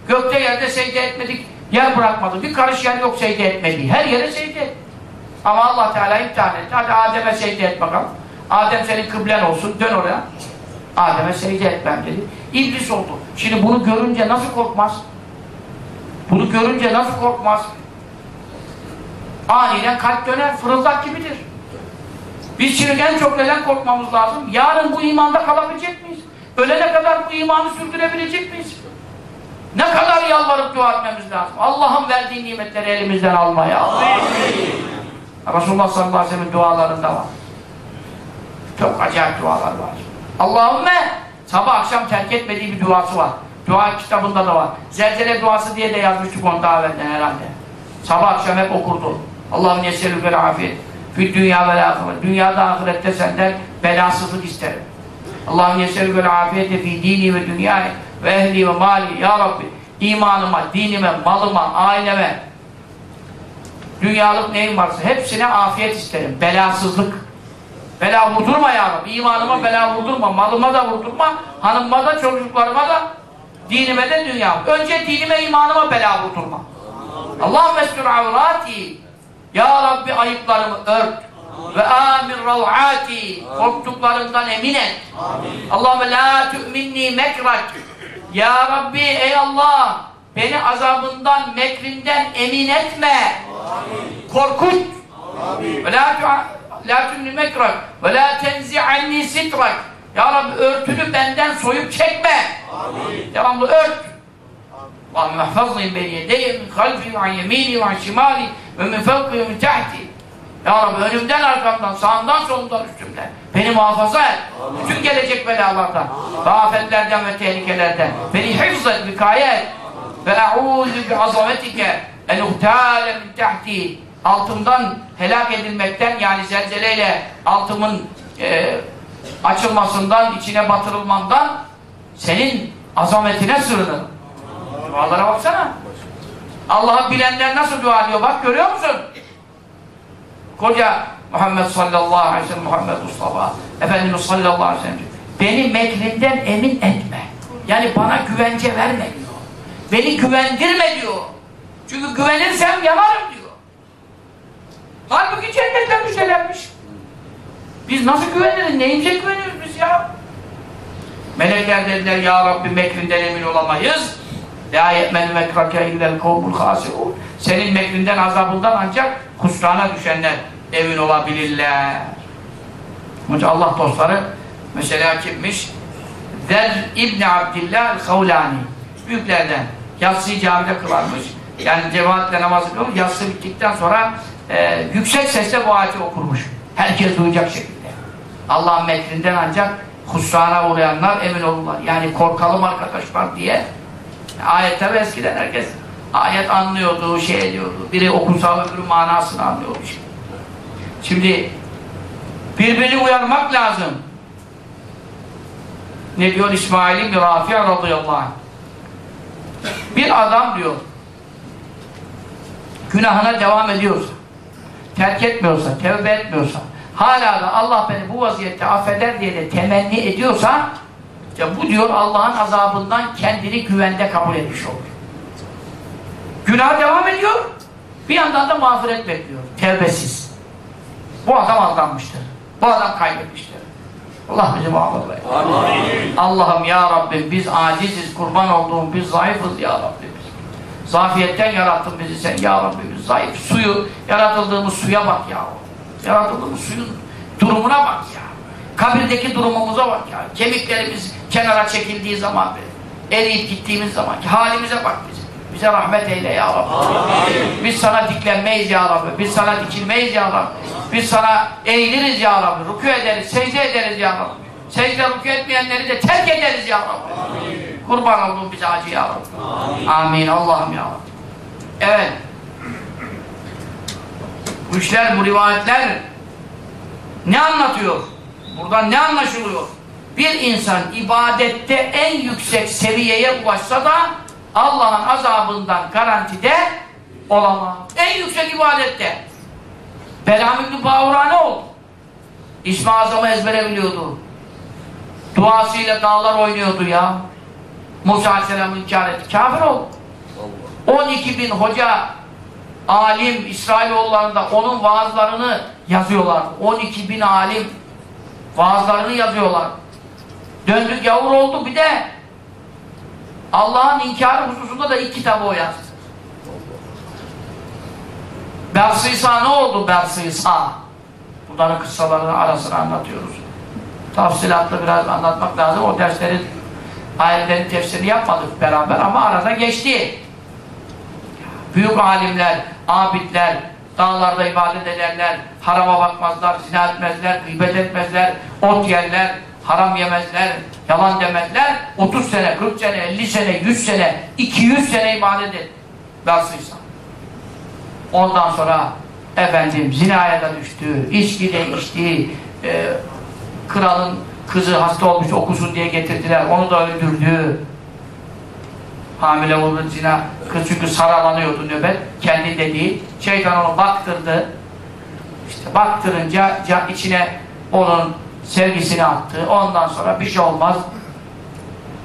Gökte yerde secde etmedik, yer bırakmadı. Bir karış yer yok secde etmediği. Her yere secde etti. Ama Allah Teala imtihan etti. Hadi Adem'e secde et bakalım. Adem senin kıblen olsun, dön oraya. Adem'e secde etmem dedi. İblis oldu. Şimdi bunu görünce nasıl korkmaz? Bunu görünce nasıl korkmaz? Aniden kalp döner, fırıldak gibidir. Biz şimdi en çok neden korkmamız lazım? Yarın bu imanda kalabilecek miyiz? Ölene kadar bu imanı sürdürebilecek miyiz? Ne kadar yalvarıp dua etmemiz lazım? Allah'ın verdiği nimetleri elimizden almaya. Amin. Resulullah sallallahu aleyhi ve sellem dualarında var. Çok acayip dualar var. Allahümme sabah akşam terk etmediği bir duası var. Dua kitabında da var. Zelzele duası diye de yazmıştık onu daha evvelden herhalde. Sabah akşam hep okurdu. Allah'ım yeselükel afiyet. Fil dünya ve ahiret. Dünyada ahirette senden belasızlık isterim. Allah'ım yeselükel afiyete fi dini ve dünyayı ve ehli ve mali. Ya Rabbi imanıma, dinime, malıma, aileme dünyalık neyim varsa hepsine afiyet isterim. Belasızlık. Bela vurdurma ya Rabbi. İmanıma bela vurdurma. Malıma da vurdurma. Hanımıma da çocuklarıma da dinime de dünya. Önce dinime imanıma bela vurdurma. Allah mestur avrati. Ya Rabbi ayıplarımı ört. Ve amin rav'ati. Korktuklarından emin et. Allahümme la tu'minni mekrak. Ya Rabbi ey Allah beni azabından, mekrinden emin etme. Korkut. Ve la mekrak ve la tenzi anni sitrak Ya Rabbi örtünü benden soyup çekme. Amin. Devamlı ört. Min halfi ve an yemini ve an şimali ve min fevki ve min tahti. Ya Rabbi önümden, arkamdan, sağımdan, solumdan, üstümden. Beni muhafaza et. Amin. Bütün gelecek belalardan, afetlerden ve tehlikelerden. Beni hifz et, vikaye et. Ve e'ûzü bi azametike en uhtâle min tahti altımdan helak edilmekten yani zelzeleyle altımın e, açılmasından, içine batırılmandan senin azametine sığınırım. Dualara baksana. Allah'ı bilenler nasıl dua ediyor? Bak görüyor musun? Koca Muhammed sallallahu aleyhi ve sellem, Muhammed Mustafa, Efendimiz sallallahu aleyhi ve sellem beni mekrinden emin etme. Yani bana güvence verme diyor. Beni güvendirme diyor. Çünkü güvenirsem yanarım diyor. Halbuki cennetten müjdelenmiş. Biz nasıl güveniriz? Neyimize güveniyoruz biz ya? Melekler dediler ya Rabbi mekrinden emin olamayız. La ye'men mekrake illel kavmul hasirun. Senin mekrinden azabından ancak husrana düşenler emin olabilirler. Onun Allah dostları mesela kimmiş? Zer İbni Abdillah el-Havlani büyüklerden yatsıyı camide kılarmış. Yani cemaatle namaz kılıyor. Yatsı bittikten sonra e, yüksek sesle bu ayeti okurmuş. Herkes duyacak şekilde. Allah'ın mekrinden ancak husrana uğrayanlar emin olurlar. Yani korkalım arkadaşlar diye. Ayet tabi eskiden herkes ayet anlıyordu, şey ediyordu. Biri okusa öbürü manasını anlıyordu. Şimdi birbirini uyarmak lazım. Ne diyor İsmail bin Rafi radıyallahu? Bir adam diyor günahına devam ediyorsa terk etmiyorsa, tevbe etmiyorsa hala da Allah beni bu vaziyette affeder diye de temenni ediyorsa işte bu diyor Allah'ın azabından kendini güvende kabul etmiş olur. Günah devam ediyor bir yandan da mağfiret bekliyor. Tevbesiz. Bu adam aldanmıştır. Bu adam kaybetmiştir. Allah bizi muhafaza et. Allah'ım ya Rabbim biz aciziz, kurban olduğum biz zayıfız ya Rabbim. Zafiyetten yarattın bizi sen ya Rabbi biz zayıf. Suyu, yaratıldığımız suya bak ya. Yaratıldığımız suyun durumuna bak ya. Kabirdeki durumumuza bak ya. Kemiklerimiz kenara çekildiği zaman eriyip gittiğimiz zaman halimize bak bize. Bize rahmet eyle ya Rabbi. Amin. Biz sana diklenmeyiz ya Rabbi. Biz sana dikilmeyiz ya Rabbi. Biz sana eğiliriz ya Rabbi. Rükû ederiz, secde ederiz ya Rabbi. Secde rükû etmeyenleri de terk ederiz ya Rabbi. Amin. Kurban olduğum bize acı ya Rabbi. Amin. Amin. Allah'ım ya Rabbi. Evet. Bu işler, bu rivayetler ne anlatıyor? Buradan ne anlaşılıyor? Bir insan ibadette en yüksek seviyeye ulaşsa da Allah'ın azabından garantide olamaz. En yüksek ibadette. Belam İbni Bağura ne oldu? İsmi Azam'ı ezbere biliyordu. Duasıyla dağlar oynuyordu ya. Musa Aleyhisselam'ı inkar etti. Kafir oldu. 12 bin hoca alim İsrailoğullarında onun vaazlarını yazıyorlar. 12 bin alim vaazlarını yazıyorlar. Döndük yavur oldu bir de Allah'ın inkarı hususunda da iki kitabı o yazdı. Bersisa ne oldu Bersisa? Bunların kıssalarını arasını anlatıyoruz. Tafsilatlı biraz anlatmak lazım. O derslerin ayetlerin tefsirini yapmadık beraber ama arada geçti. Büyük alimler, abidler, dağlarda ibadet ederler, harama bakmazlar, zina etmezler, gıybet etmezler, ot yerler, haram yemezler, yalan demezler. 30 sene, 40 sene, 50 sene, 100 sene, 200 sene ibadet et. Varsıysa. Ondan sonra efendim zinaya da düştü, içki de içti, e, kralın kızı hasta olmuş okusun diye getirdiler, onu da öldürdü. Hamile oldu zina, kız çünkü saralanıyordu nöbet, kendi de değil. Şeytan onu baktırdı. İşte baktırınca ca- içine onun sevgisini attı. Ondan sonra bir şey olmaz.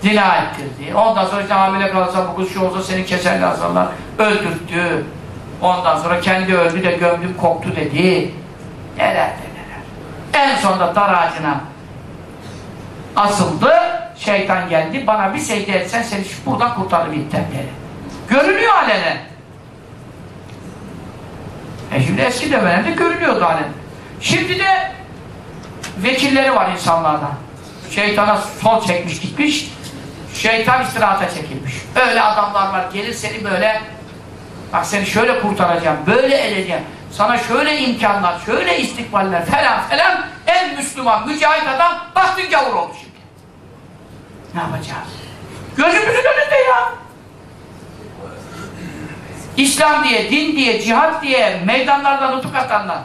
Zina ettirdi. Ondan sonra işte hamile kalırsa bu kız şu olsa seni keserler asarlar. Öldürttü. Ondan sonra kendi öldü de gömdüm koktu dedi. Neler neler. En sonunda dar ağacına asıldı. Şeytan geldi. Bana bir secde etsen seni buradan kurtarır itten dedi. Görünüyor alenen. E şimdi eski dönemde görünüyordu alenen. Şimdi de vekilleri var insanlardan. Şeytana sol çekmiş gitmiş. Şeytan istirahata çekilmiş. Öyle adamlar var. Gelir seni böyle bak seni şöyle kurtaracağım. Böyle edeceğim. Sana şöyle imkanlar, şöyle istikballer falan falan en Müslüman, mücahit adam baktın gavur oldu şimdi. Ne yapacağız? Gözümüzün önünde ya. İslam diye, din diye, cihat diye meydanlarda nutuk atanlar.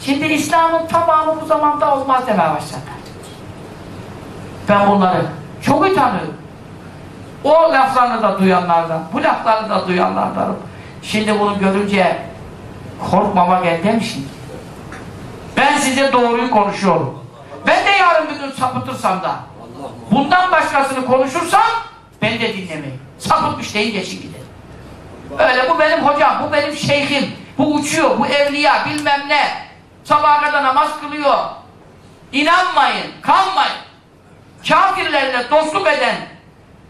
Şimdi İslam'ın tamamı bu zamanda olmaz demeye başladı. Ben bunları çok iyi tanıyorum. O laflarını da duyanlardan, bu laflarını da duyanlardan. Şimdi bunu görünce korkmamak elde mi şimdi? Ben size doğruyu konuşuyorum. Ben de yarın bir gün sapıtırsam da bundan başkasını konuşursam ben de dinlemeyin. Sapıtmış deyin geçin gidelim. Öyle bu benim hocam, bu benim şeyhim, bu uçuyor, bu evliya bilmem ne. Sabaha namaz kılıyor. İnanmayın, kanmayın. Kafirlerle dostluk eden,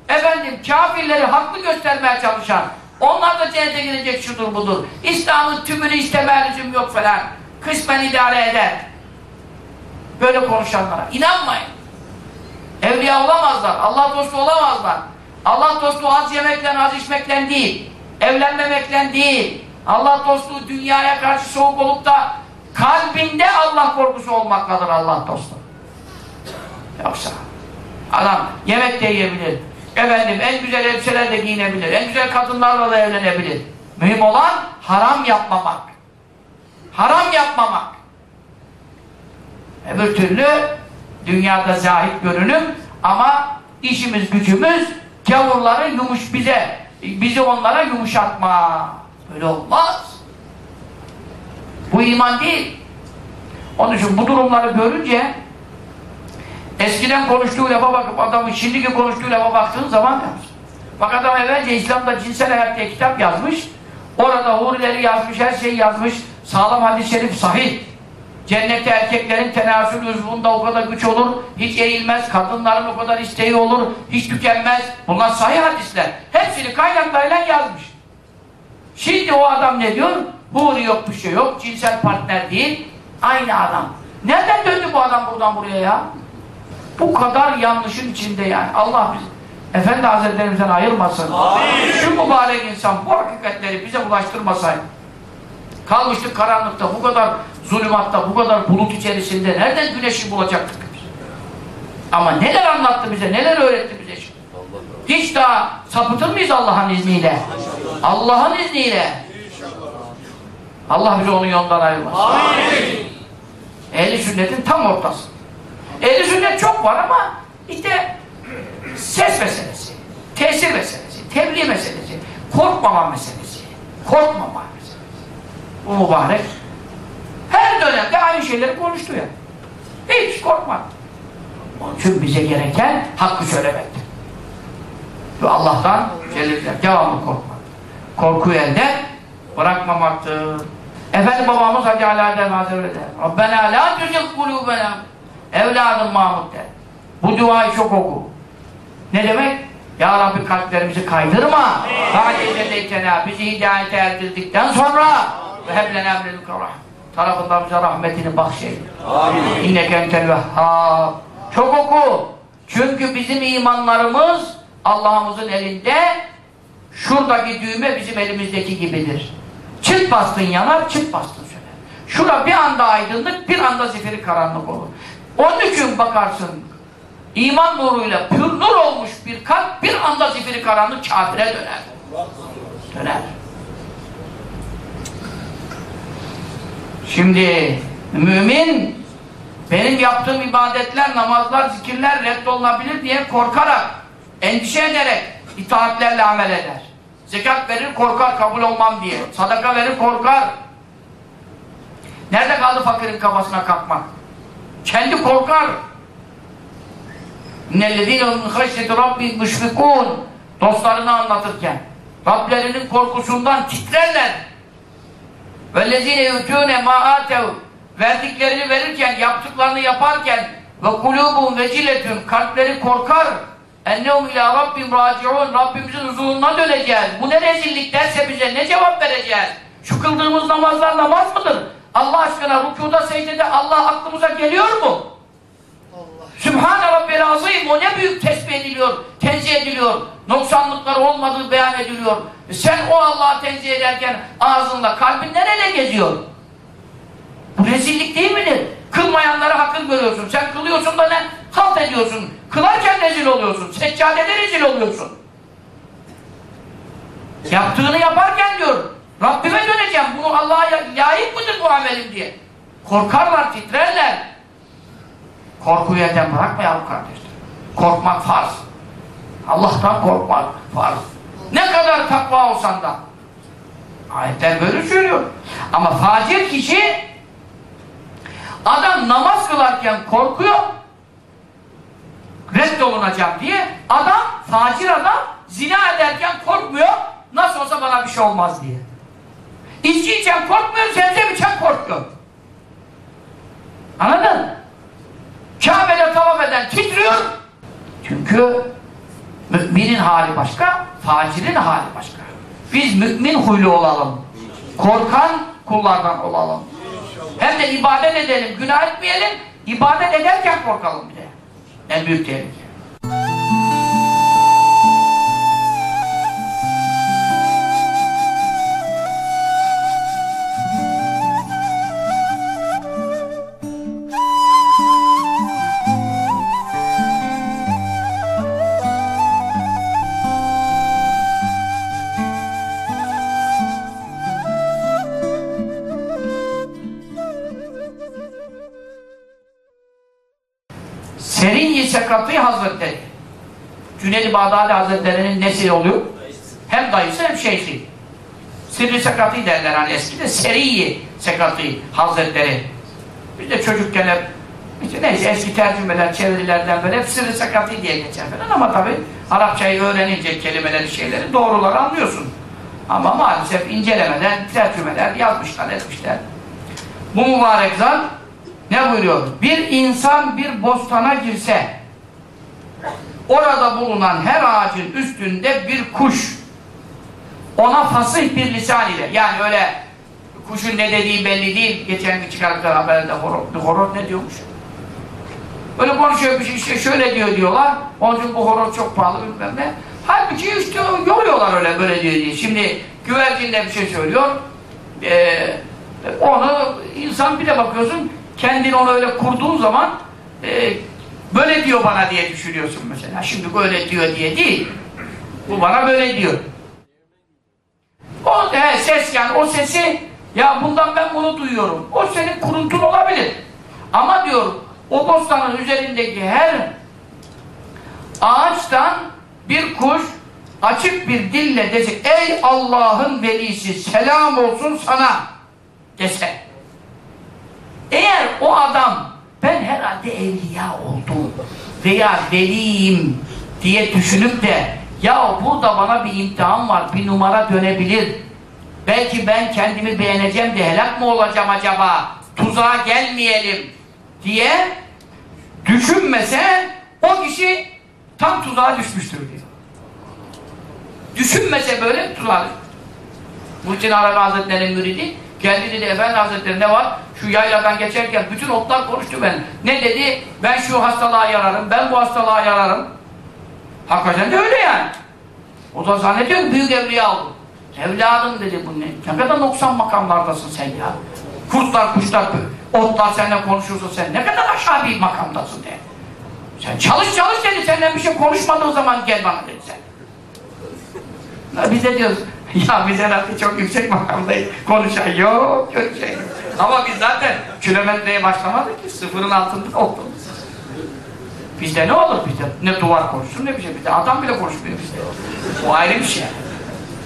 efendim kafirleri haklı göstermeye çalışan, onlar da cennete girecek şudur budur. İslam'ın tümünü istemeye lüzum yok falan. Kısmen idare eder. Böyle konuşanlara inanmayın. Evliya olamazlar, Allah dostu olamazlar. Allah dostu az yemekle, az içmekle değil. Evlenmemekle değil. Allah dostu dünyaya karşı soğuk olup da kalbinde Allah korkusu olmaktadır Allah dostu. Yoksa adam yemek de yiyebilir. Efendim en güzel elbiseler de giyinebilir. En güzel kadınlarla da evlenebilir. Mühim olan haram yapmamak. Haram yapmamak. Öbür türlü dünyada zahit görünüm ama işimiz gücümüz gavurları yumuş bize bizi onlara yumuşatma. Böyle olmaz. Bu iman değil. Onun için bu durumları görünce eskiden konuştuğu lafa bakıp adamın şimdiki konuştuğu lafa baktığın zaman bak adam evvelce İslam'da cinsel hayat kitap yazmış orada hurileri yazmış, her şeyi yazmış. Sağlam hadis-i şerif sahih. Cennette erkeklerin tenasül uzvunda o kadar güç olur hiç eğilmez, kadınların o kadar isteği olur hiç tükenmez. Bunlar sahih hadisler. Hepsini kaynaklarıyla yazmış. Şimdi o adam ne diyor? Huri yok bir şey yok, cinsel partner değil aynı adam nereden döndü bu adam buradan buraya ya? Bu kadar yanlışın içinde yani. Allah biz Efendi Hazretlerimizden ayırmasın. Amin. Şu mübarek insan bu hakikatleri bize ulaştırmasaydı. Kalmıştık karanlıkta, bu kadar zulümatta, bu kadar bulut içerisinde nereden güneşi bulacaktık? Ama neler anlattı bize, neler öğretti bize şimdi. Hiç daha sapıtır mıyız Allah'ın izniyle? Allah'ın izniyle. Allah bizi onun yolundan ayırmasın. Ehli sünnetin tam ortası. Ehli sünnet çok var ama işte ses meselesi, tesir meselesi, tebliğ meselesi, korkmama meselesi, korkmama meselesi. Bu mübarek her dönemde aynı şeyleri konuştu ya. Hiç korkmadı. Onun için bize gereken hakkı söylemektir. Ve Allah'tan Celle devamlı korkmak. Korkuyu elde bırakmamaktır. Efendi babamız Hacı Alâdem Hazretleri der. Rabbena la tüzil kulûbena evladım Mahmud der. Bu duayı çok oku. Ne demek? Ya Rabbi kalplerimizi kaydırma. Fâdeytena bizi hidayete erdirdikten sonra ve heblena emredüke rahmet. Tarafından bize rahmetini bahşeyle. Amin. İnneke entel. Çok oku. Çünkü bizim imanlarımız Allah'ımızın elinde şuradaki düğme bizim elimizdeki gibidir. Çıt bastın yanar, çıt bastın söner. Şura bir anda aydınlık, bir anda zifiri karanlık olur. Onun için bakarsın iman nuruyla pür nur olmuş bir kalp bir anda zifiri karanlık kafire döner. Döner. Şimdi mümin benim yaptığım ibadetler, namazlar, zikirler reddolunabilir diye korkarak, endişe ederek itaatlerle amel eder. Zekat verir korkar kabul olmam diye. Sadaka verir korkar. Nerede kaldı fakirin kafasına kalkmak? Kendi korkar. İnnellezîne min haşyeti rabbi müşfikûn dostlarını anlatırken Rablerinin korkusundan titrerler. Vellezîne yutûne mâ âtev verdiklerini verirken, yaptıklarını yaparken ve kulûbûn veciletün kalpleri korkar ennehum ilâ rabbim râci'ûn Rabbimizin huzuruna döneceğiz. Bu ne rezillik derse bize ne cevap vereceğiz? Şu kıldığımız namazlar namaz mıdır? Allah aşkına rükuda secdede Allah aklımıza geliyor mu? Sübhane Rabbel Azim o ne büyük tesbih ediliyor, tenzih ediliyor. Noksanlıkları olmadığı beyan ediliyor. Sen o Allah'ı tenzih ederken ağzınla, kalbin nerede geziyor? Bu rezillik değil midir? Kılmayanları hakır görüyorsun. Sen kılıyorsun da ne? Halt ediyorsun. Kılarken rezil oluyorsun. Seccadede rezil oluyorsun. Yaptığını yaparken diyor. Rabbime döneceğim. Bunu Allah'a layık mıdır bu amelim diye. Korkarlar, titrerler. Korkuyu elden bırakmayalım kardeşler. Korkmak farz. Allah'tan korkmak farz. Ne kadar takva olsan da. Ayetler böyle söylüyor. Ama facir kişi adam namaz kılarken korkuyor reddolunacağım diye adam, facir adam zina ederken korkmuyor nasıl olsa bana bir şey olmaz diye. İçki içen korkmuyor, zemzem içen korkuyor. Anladın? Kabe'de tavaf eden titriyor. Çünkü müminin hali başka, facirin hali başka. Biz mümin huylu olalım. Korkan kullardan olalım. Hem de ibadet edelim, günah etmeyelim, ibadet ederken korkalım. En büyük tehlike. Sekati Hazretleri Cüneydi Bağdadi Hazretleri'nin nesi oluyor? Hem dayısı hem şeyhi. Sirri Sekati derler hani eskide Seriyi Sekati Hazretleri. Biz de çocukken hep işte neyse eski tercümeler, çevirilerden böyle hep Sirri Sekati diye geçer falan ama tabi Arapçayı öğrenince kelimeleri, şeyleri doğruları anlıyorsun. Ama maalesef incelemeden tercümeler yazmışlar, etmişler. Bu mübarek zat ne buyuruyor? Bir insan bir bostana girse orada bulunan her ağacın üstünde bir kuş. Ona fasih bir lisan ile yani öyle kuşun ne dediği belli değil. Geçen gün çıkardıkları haberde horoz, horoz ne diyormuş? Öyle konuşuyor bir şey işte şöyle diyor diyorlar. Onun için bu horoz çok pahalı bilmem ne. Halbuki işte yoruyorlar öyle böyle diyor diye. Şimdi güvercin de bir şey söylüyor. Ee, onu insan bir de bakıyorsun kendini onu öyle kurduğun zaman e, böyle diyor bana diye düşünüyorsun mesela. Şimdi böyle diyor diye değil. Bu bana böyle diyor. O he, ses yani o sesi ya bundan ben bunu duyuyorum. O senin kuruntun olabilir. Ama diyor o bostanın üzerindeki her ağaçtan bir kuş açık bir dille dese ey Allah'ın velisi selam olsun sana dese eğer o adam ben herhalde evliya oldum veya veliyim diye düşünüp de ya burada bana bir imtihan var bir numara dönebilir belki ben kendimi beğeneceğim de helak mı olacağım acaba tuzağa gelmeyelim diye düşünmese o kişi tam tuzağa düşmüştür diyor. Düşünmese böyle tuzağa düşmüştür. Muhittin Arabi Hazretleri'nin müridi geldi dedi Efendi Hazretleri ne var? Şu yayladan geçerken bütün otlar konuştu ben. Ne dedi? Ben şu hastalığa yararım, ben bu hastalığa yararım. Hakikaten de öyle yani. O da zannediyor ki büyük evliya oldu. Evladım dedi bu ne? Ne kadar 90 makamlardasın sen ya. Kurtlar, kuşlar, otlar seninle konuşursa sen ne kadar aşağı bir makamdasın de. Sen çalış çalış dedi, senden bir şey konuşmadığı zaman gel bana dedi sen. Biz de diyoruz, ya biz herhalde çok yüksek makamdayız. Konuşan yok, yok. Ama biz zaten kilometreye başlamadık ki, sıfırın altında olduk. Bizde ne olur bizde? Ne duvar konuşsun ne bir şey. Bizde adam bile konuşmuyor bizde. O ayrı bir şey.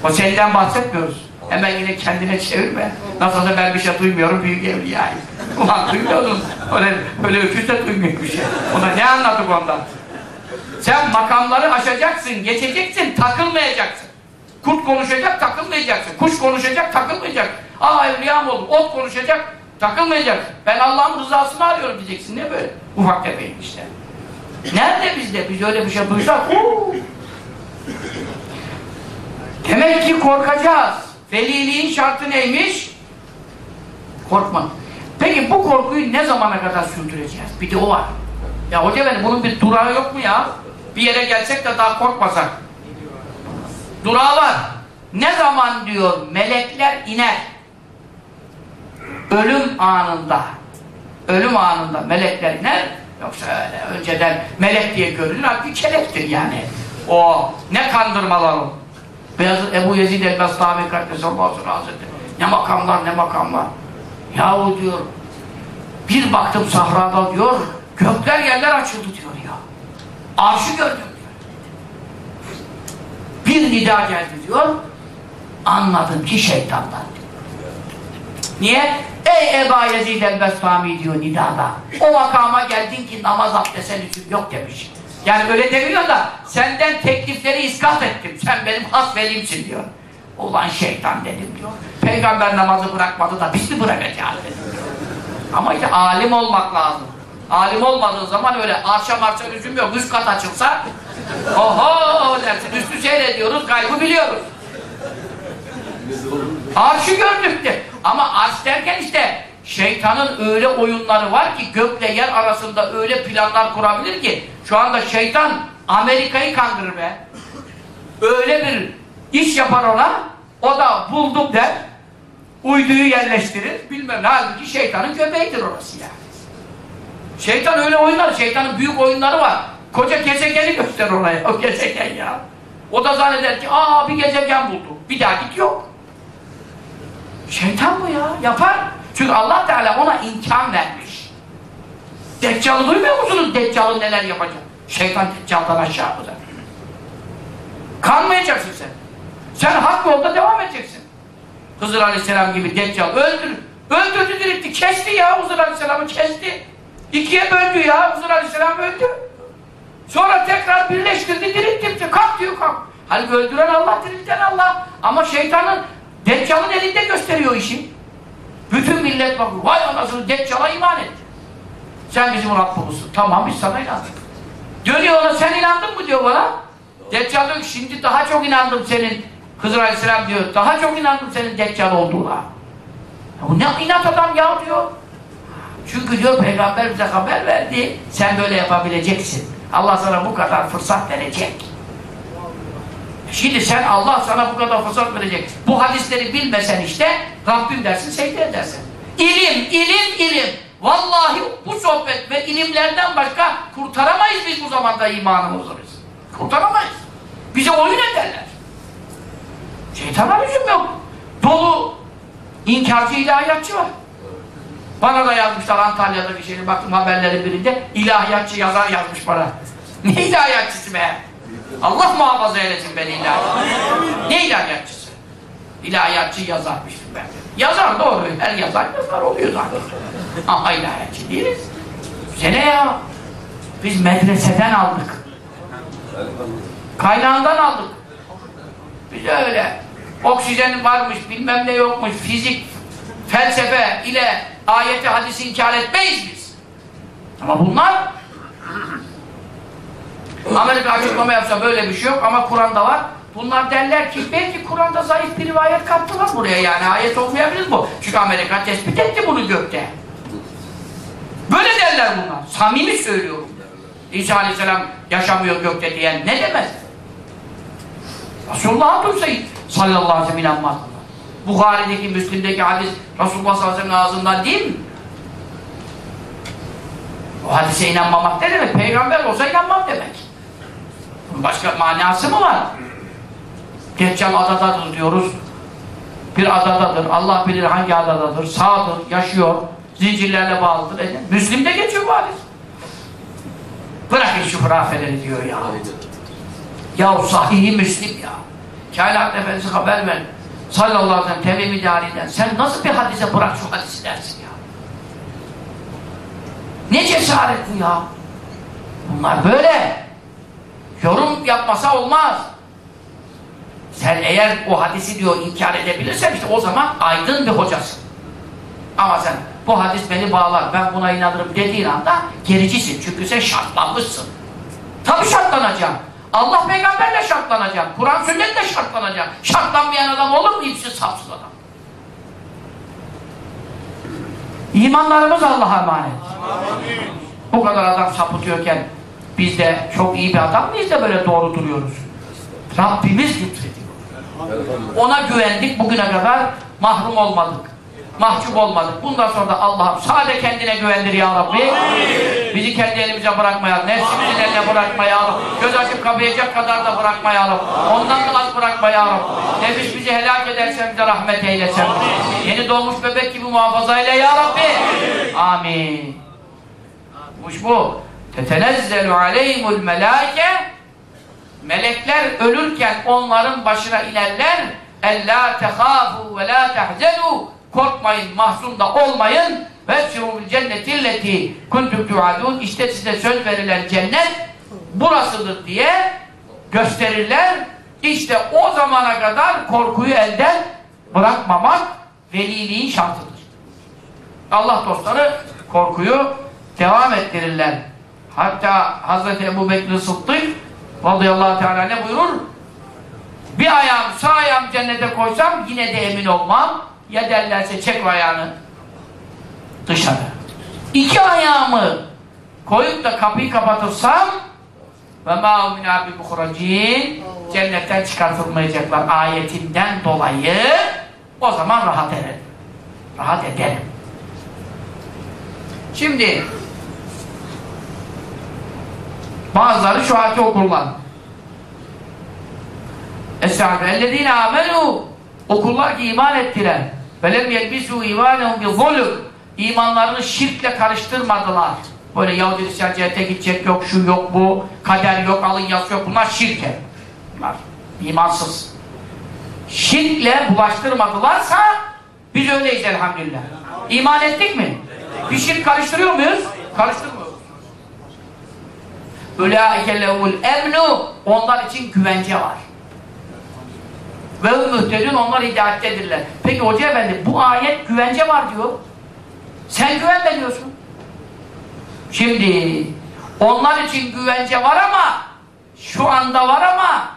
O senden bahsetmiyoruz. Hemen yine kendine çevirme. Nasılsa ben bir şey duymuyorum büyük evliyayım. Ulan duymuyordun. Öyle, öyle öküz de duymuyor bir şey. Ona ne anladık ondan? Sen makamları aşacaksın, geçeceksin, takılmayacaksın. Kurt konuşacak, takılmayacaksın. Kuş konuşacak, takılmayacak. Aa evliyam oldu. Ot konuşacak, takılmayacak. Ben Allah'ın rızasını arıyorum diyeceksin. Ne böyle? Ufak tefeyim işte. Nerede bizde? Biz öyle bir şey duysak. Demek ki korkacağız. Veliliğin şartı neymiş? Korkma. Peki bu korkuyu ne zamana kadar sürdüreceğiz? Bir de o var. Ya hoca benim bunun bir durağı yok mu ya? Bir yere gelsek de daha korkmasak. Durağı var. Ne zaman diyor melekler iner? Ölüm anında. Ölüm anında melekler iner. Yoksa öyle önceden melek diye görülür. Halbuki kelektir yani. O ne kandırmalar o. Beyazıt Ebu Yezid el-Bastami Kardesallahu aleyhi Hazretleri. Ne makamlar ne makamlar. Yahu diyor bir baktım sahrada diyor gökler yerler açıldı diyor ya. Arşı gördüm. Bir nida geldi diyor. Anladım ki şeytandan. Niye? Ey Eba Yezid el-Bestami diyor nidada. O makama geldin ki namaz abdestin için yok demiş. Yani öyle demiyor da senden teklifleri iskat ettim. Sen benim has velimsin diyor. Ulan şeytan dedim diyor. Peygamber namazı bırakmadı da biz mi bırakacağız dedim. Ama işte alim olmak lazım. Alim olmadığın zaman öyle arşa marşa lüzum yok. Üst kat açılsa oho dersin. Üstü seyrediyoruz, kaybı biliyoruz. Arşı gördük de. Ama arş derken işte şeytanın öyle oyunları var ki gökle yer arasında öyle planlar kurabilir ki şu anda şeytan Amerika'yı kandırır be. Öyle bir iş yapar ona o da buldum der uyduyu yerleştirir bilmem ne halbuki şeytanın köpeğidir orası yani. Şeytan öyle oyunlar, şeytanın büyük oyunları var. Koca gezegeni göster oraya, o gezegen ya. O da zanneder ki, aa bir gezegen buldu. Bir daha git yok. Şeytan bu ya, yapar. Çünkü Allah Teala ona imkan vermiş. Deccal'ı duymuyor musunuz? Deccal'ın neler yapacak? Şeytan Deccal'dan aşağı mıdır? Kanmayacaksın sen. Sen hak yolda devam edeceksin. Hızır Aleyhisselam gibi Deccal öldür. Öldürdü diriltti. Kesti ya Hızır Aleyhisselam'ı kesti. İkiye böldü ya Hızır Aleyhisselam öldü. Sonra tekrar birleştirdi diriltti. Kalk diyor kalk. Halbuki öldüren Allah, dirilten Allah. Ama şeytanın Deccal'ın elinde gösteriyor işi. Bütün millet bakıyor. Vay anasını Deccal'a iman etti. Sen bizim Rabbimizsin. Tamam biz sana inandık. Dönüyor ona sen inandın mı diyor bana. Deccal diyor ki şimdi daha çok inandım senin Hızır Aleyhisselam diyor. Daha çok inandım senin Deccal olduğuna. Ya bu ne inat adam ya diyor. Çünkü diyor peygamber bize haber verdi. Sen böyle yapabileceksin. Allah sana bu kadar fırsat verecek. Şimdi sen Allah sana bu kadar fırsat verecek. Bu hadisleri bilmesen işte Rabbim dersin, secde edersin. İlim, ilim, ilim. Vallahi bu sohbet ve ilimlerden başka kurtaramayız biz bu zamanda imanımızı biz. Kurtaramayız. Bize oyun ederler. Şeytana lüzum yok. Dolu inkarcı ilahiyatçı var. Bana da yazmışlar Antalya'da bir şeyini baktım haberlerin birinde ilahiyatçı yazar yazmış bana. Ne ilahiyatçısı be? Allah muhafaza eylesin beni ilahiyatçı. Ne ilahiyatçısı? İlahiyatçı yazarmış ben. Yazar doğru. Her yazar yazar oluyor zaten. Ama ilahiyatçı değiliz. Bize ne ya? Biz medreseden aldık. Kaynağından aldık. Biz öyle oksijen varmış, bilmem ne yokmuş, fizik, felsefe ile ayeti hadisi inkar etmeyiz biz. Ama bunlar Amerika açıklama yapsa böyle bir şey yok ama Kur'an'da var. Bunlar derler ki belki Kur'an'da zayıf bir rivayet kattılar buraya yani ayet olmayabilir bu. Çünkü Amerika tespit etti bunu gökte. Böyle derler bunlar. Samimi söylüyorum. İsa Aleyhisselam yaşamıyor gökte diyen ne demez? Resulullah'a duysa sallallahu aleyhi ve sellem inanmaz. Bukhari'deki, Müslim'deki hadis Resulullah sallallahu aleyhi ve sellem ağzından değil mi? O hadise inanmamak ne demek? Peygamber olsa inanmam demek. Başka manası mı var? Deccal adadadır diyoruz. Bir adadadır. Allah bilir hangi adadadır. Sağdır, yaşıyor. Zincirlerle bağlıdır. E, Müslim'de geçiyor bu hadis. Bırakın şu hurafeleri diyor ya. Ya sahihi Müslim ya. Kainat Efendisi haber ver. Sallallahu aleyhi ve sellem tevhim idealinden. Sen nasıl bir hadise bırak şu hadisi dersin ya. Ne cesaret bu ya. Bunlar böyle. Yorum yapmasa olmaz. Sen eğer o hadisi diyor inkar edebilirsen işte o zaman aydın bir hocasın. Ama sen bu hadis beni bağlar, ben buna inanırım dediğin anda gericisin. Çünkü sen şartlanmışsın. Tabii şartlanacaksın. Allah peygamberle şartlanacak. Kur'an sünnetle şartlanacak. Şartlanmayan adam olur mu? İpsiz sapsız adam. İmanlarımız Allah'a emanet. Amin. Bu kadar adam sapıtıyorken biz de çok iyi bir adam mıyız da böyle doğru duruyoruz? Rabbimiz lütfediyor. Ona güvendik bugüne kadar mahrum olmadık mahcup olmadık. Bundan sonra da Allah'ım sade kendine güvendir ya Rabbi. Amin. Bizi kendi elimize bırakma ya Rabbi. Nefsimizin bırakma ya Rabbi. Göz açıp kapayacak kadar da bırakma ya Rabbi. Ondan da az bırakma ya Rabbi. Nefis bizi helak edersen bize rahmet eylesen. Amin. Yeni doğmuş bebek gibi muhafaza eyle ya Rabbi. Amin. Amin. Muş bu. Tetenezzelu aleyhimul melâike Melekler ölürken onların başına inerler. Ellâ tehâfû ve lâ tehzenû Korkmayın, mahzun da olmayın. Ve şirul cennetilleti kuntum tuadun. İşte size söz verilen cennet burasıdır diye gösterirler. İşte o zamana kadar korkuyu elden bırakmamak veliliğin şartıdır. Allah dostları korkuyu devam ettirirler. Hatta Hz. Ebu Bekir Sıddık radıyallahu teala ne buyurur? Bir ayağım sağ ayağım cennete koysam yine de emin olmam. Ya derlerse çek ayağını dışarı. İki ayağımı koyup da kapıyı kapatırsam ve min abi muhracîn cennetten çıkartılmayacaklar ayetinden dolayı o zaman rahat ederim. Rahat ederim. Şimdi bazıları şu anki okullar Estağfirullah. Ellezine amenu okullar ki iman ettiler. Velem yelbisu imanehum bi zulüm. İmanlarını şirkle karıştırmadılar. Böyle Yahudi Hristiyan cennete gidecek yok, şu yok, bu, kader yok, alın yazı yok. Bunlar şirke. Bunlar imansız. Şirkle bulaştırmadılarsa biz öyleyiz elhamdülillah. İman ettik mi? Bir şirk karıştırıyor muyuz? Karıştırmıyoruz. Ulaike lehumul emnu onlar için güvence var. Ve mühtedün onlar hidayettedirler. Peki hoca efendi bu ayet güvence var diyor. Sen güvenme diyorsun. Şimdi onlar için güvence var ama şu anda var ama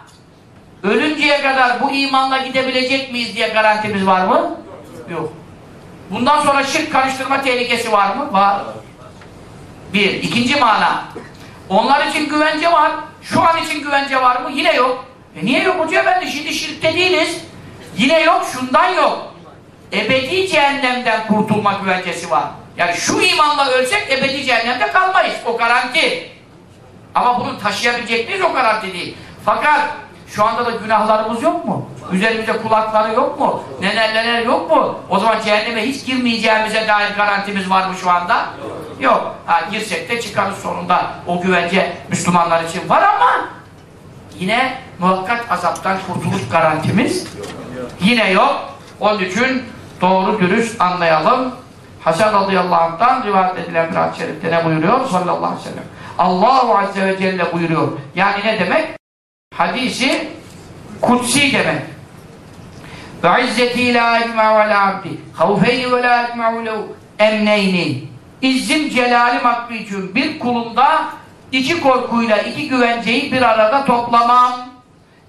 ölünceye kadar bu imanla gidebilecek miyiz diye garantimiz var mı? Yok. Bundan sonra şirk karıştırma tehlikesi var mı? Var. Bir. ikinci mana. Onlar için güvence var. Şu an için güvence var mı? Yine yok. E niye yok hoca efendi? Şimdi şirkte değiliz. Yine yok, şundan yok. Ebedi cehennemden kurtulma güvencesi var. Yani şu imanla ölsek ebedi cehennemde kalmayız. O garanti. Ama bunu taşıyabilecek miyiz? O garanti değil. Fakat Şu anda da günahlarımız yok mu? Üzerimizde kulakları yok mu? Neler neler yok mu? O zaman cehenneme hiç girmeyeceğimize dair garantimiz var mı şu anda? Yok. Ha, girsek de çıkarız sonunda. O güvence Müslümanlar için var ama yine muhakkak azaptan kurtuluş garantimiz yine yok. Onun için doğru dürüst anlayalım. Hasan radıyallahu anh'tan rivayet edilen bir hadis-i şerifte ne buyuruyor? Sallallahu aleyhi ve sellem. Allahu azze ve celle buyuruyor. Yani ne demek? Hadisi kutsi demek. Ve izzeti la ecma'u ala abdi havfeyni ve la ecma'u lehu emneyni İzzim celalim hakkı için bir kulumda iki korkuyla iki güvenceyi bir arada toplamam.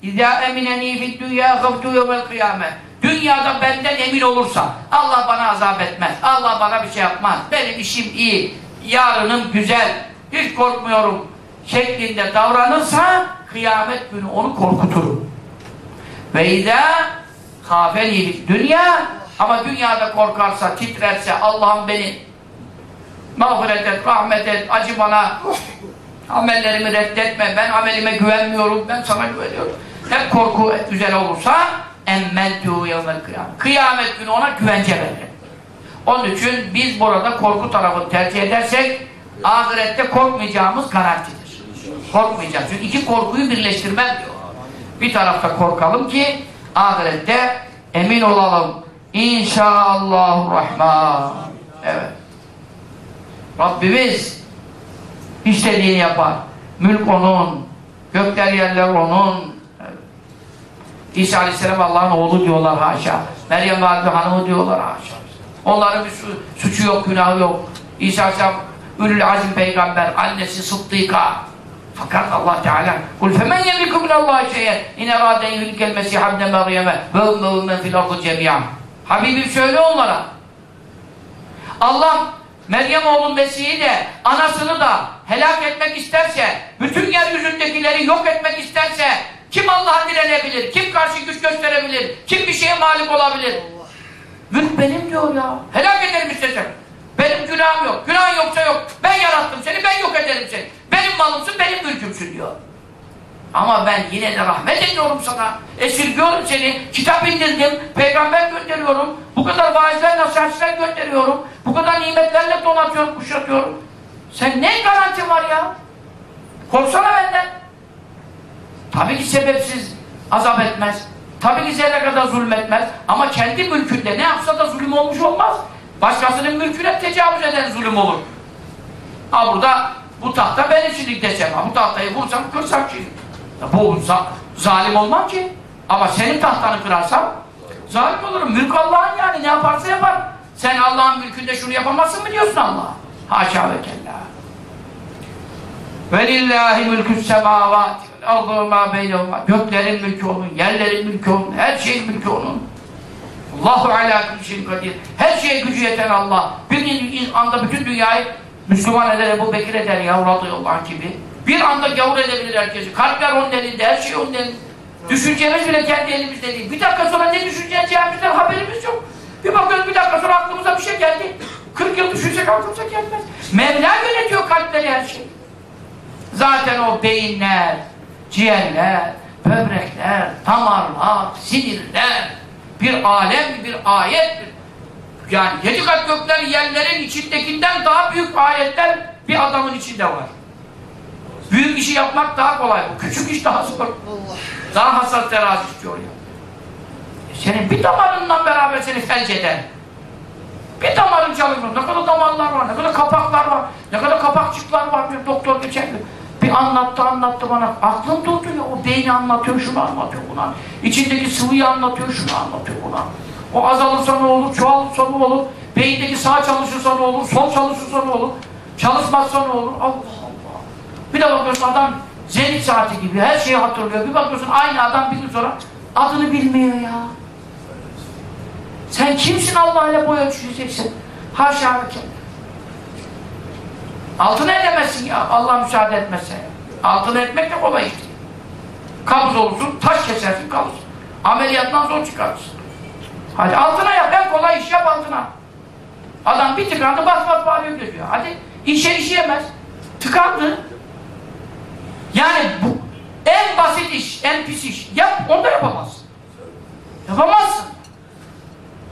İzâ emineni fid dünya gaftu yevmel kıyamet. Dünyada benden emin olursa Allah bana azap etmez. Allah bana bir şey yapmaz. Benim işim iyi. Yarınım güzel. Hiç korkmuyorum. Şeklinde davranırsa kıyamet günü onu korkuturum. Ve izâ kâfeni dünya ama dünyada korkarsa, titrerse Allah'ım beni mağfiret et, rahmet et, acı bana amellerimi reddetme, ben amelime güvenmiyorum, ben sana güveniyorum. Hep korku üzere olursa emmentû yevmel kıyamet. Kıyamet günü ona güvence veririm. Onun için biz burada korku tarafını tercih edersek ahirette korkmayacağımız garantidir. Korkmayacağız. Çünkü iki korkuyu birleştirmem diyor. Bir tarafta korkalım ki ahirette emin olalım. İnşallahurrahman. Evet. Rabbimiz istediğini yapar. Mülk onun, gökler yerler onun. İsa Aleyhisselam Allah'ın oğlu diyorlar haşa. Meryem Valide hanımı diyorlar haşa. Onların bir su, suçu yok, günahı yok. İsa Aleyhisselam Ülül Azim peygamber, annesi Sıddıka. Fakat Allah Teala kul femen yemliku minallahi şeyen in erade yuhlikel mesih abne meryeme ve ve men fil ardı cemiyan. Habibim söyle onlara. Allah Meryem oğlun Mesih'i de anasını da helak etmek isterse, bütün yeryüzündekileri yok etmek isterse kim Allah'a direnebilir? Kim karşı güç gösterebilir? Kim bir şeye malik olabilir? Mülk benim diyor ya. Helak ederim istesem. Benim günahım yok. Günah yoksa yok. Ben yarattım seni, ben yok ederim seni. Benim malımsın, benim mülkümsün diyor. Ama ben yine de rahmet ediyorum sana. Esirgiyorum seni. Kitap indirdim. Peygamber gönderiyorum. Bu kadar vaizler, nasihatçiler gönderiyorum. Bu kadar nimetlerle donatıyorum, kuşatıyorum. Sen ne garanti var ya? Korksana benden. Tabii ki sebepsiz azap etmez. Tabii ki zerre kadar zulmetmez. Ama kendi mülkünde ne yapsa da zulüm olmuş olmaz. Başkasının mülküne tecavüz eden zulüm olur. Ha burada bu tahta benim şimdi desem. Ha bu tahtayı vursam kırsam şimdi. Ya bu za zalim olmam ki. Ama senin tahtanı kırarsam zalim olurum. Mülk Allah'ın yani ne yaparsa yapar. Sen Allah'ın mülkünde şunu yapamazsın mı diyorsun Allah? Haşa ve kella. Velillahi mülkü's semavati ardı ma beynehuma. Göklerin mülkü onun, yerlerin mülkü onun, her şeyin mülkü onun. Allahu ala kulli kadir. Her şeye gücü yeten Allah. Bir anda bütün dünyayı Müslüman eder, Ebu Bekir eder ya radıyallahu anh gibi. Bir anda gavur edebilir herkesi. Kalpler onun elinde, her şey onun elinde. Düşüncemiz bile kendi elimizde değil. Bir dakika sonra ne düşüneceğimizden haberimiz yok. Bir bakıyoruz bir dakika sonra aklımıza bir şey geldi. 40 yıl düşünsek aklımıza gelmez. Mevla yönetiyor kalpleri her şey. Zaten o beyinler, ciğerler, böbrekler, damarlar, sinirler, bir alem, bir ayet, yani yedi kat gökler yerlerin içindekinden daha büyük ayetler bir adamın içinde var. Büyük işi yapmak daha kolay. Küçük iş daha zor. Daha hassas terazi istiyor ya. Senin bir damarından beraber seni felç eder. Bir damarın çalışıyor. Ne kadar damarlar var, ne kadar kapaklar var, ne kadar kapakçıklar var. Bir doktor geçen gün bir anlattı anlattı bana. Aklım durdu ya. O beyni anlatıyor, şunu anlatıyor buna. İçindeki sıvıyı anlatıyor, şunu anlatıyor buna. O azalırsa ne olur, çoğalırsa ne olur, beyindeki sağ çalışırsa ne olur, sol çalışırsa ne olur, çalışmazsa ne olur. Allah. Bir de bakıyorsun adam zenit saati gibi her şeyi hatırlıyor. Bir bakıyorsun aynı adam bir gün sonra adını bilmiyor ya. Sen kimsin Allah ile boy ölçüşeceksin? Haşa ve. Altına edemezsin ya. Allah müsaade etmezse. Altına etmek de kolay işte. Kabız olursun, taş kesersin kalırsın. Ameliyattan zor çıkarırsın. Hadi altına yap, en kolay iş yap altına. Adam bir tıkandı bas bas bağırıyor diyor. Hadi işe işeyemez. Tıkandı. Yani bu En basit iş, en pis iş. Yap, onu da yapamazsın. Yapamazsın.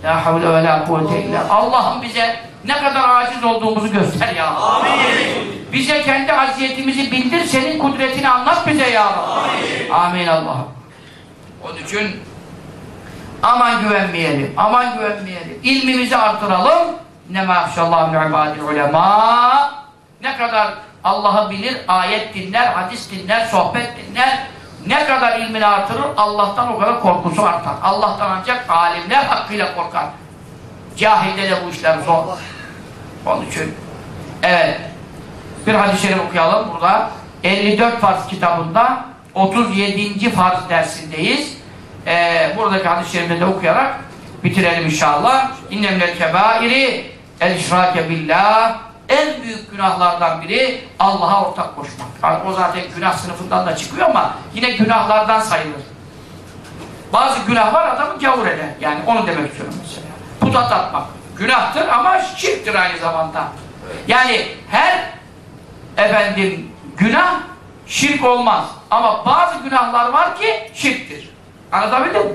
La havle ve la kuvvete illa. Allah'ım bize ne kadar aciz olduğumuzu göster ya. Amin. Bize kendi acziyetimizi bildir, senin kudretini anlat bize ya. Amin. Amin Allah'ım. Onun için aman güvenmeyelim, aman güvenmeyelim. İlmimizi artıralım. Ne maşallah min ibadil ulema. Ne kadar Allah'ı bilir, ayet dinler, hadis dinler, sohbet dinler. Ne kadar ilmini artırır, Allah'tan o kadar korkusu artar. Allah'tan ancak alimler hakkıyla korkar. Cahilde de bu işler zor. Onun için evet bir hadis-i şerif okuyalım burada. 54 farz kitabında 37. farz dersindeyiz. Ee, buradaki hadis-i de okuyarak bitirelim inşallah. İnnemlel kebairi el işrake billah en büyük günahlardan biri Allah'a ortak koşmak. Yani o zaten günah sınıfından da çıkıyor ama yine günahlardan sayılır. Bazı günah var adamı gavur eder. Yani onu demek istiyorum mesela. Putat atmak. Günahtır ama şirktir aynı zamanda. Yani her efendim günah şirk olmaz. Ama bazı günahlar var ki şirktir. Anlatabildim mi?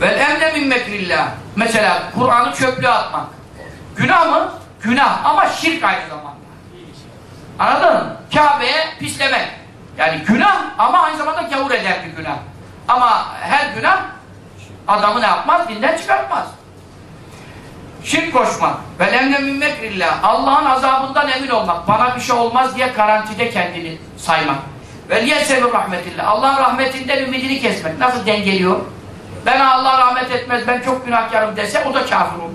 Vel emne min mekrillah. Mesela Kur'an'ı çöplüğe atmak. Günah mı? Günah ama şirk aynı zamanda. Anladın mı? Kabe'ye pislemek. Yani günah ama aynı zamanda gavur eder bir günah. Ama her günah adamı ne yapmaz? Dinden çıkartmaz. Şirk koşmak. Ve lemne. Allah'ın azabından emin olmak. Bana bir şey olmaz diye garantide kendini saymak. Ve liyesevir rahmetillah. Allah'ın rahmetinden ümidini kesmek. Nasıl dengeliyor? Ben Allah rahmet etmez, ben çok günahkarım dese o da kafir olur.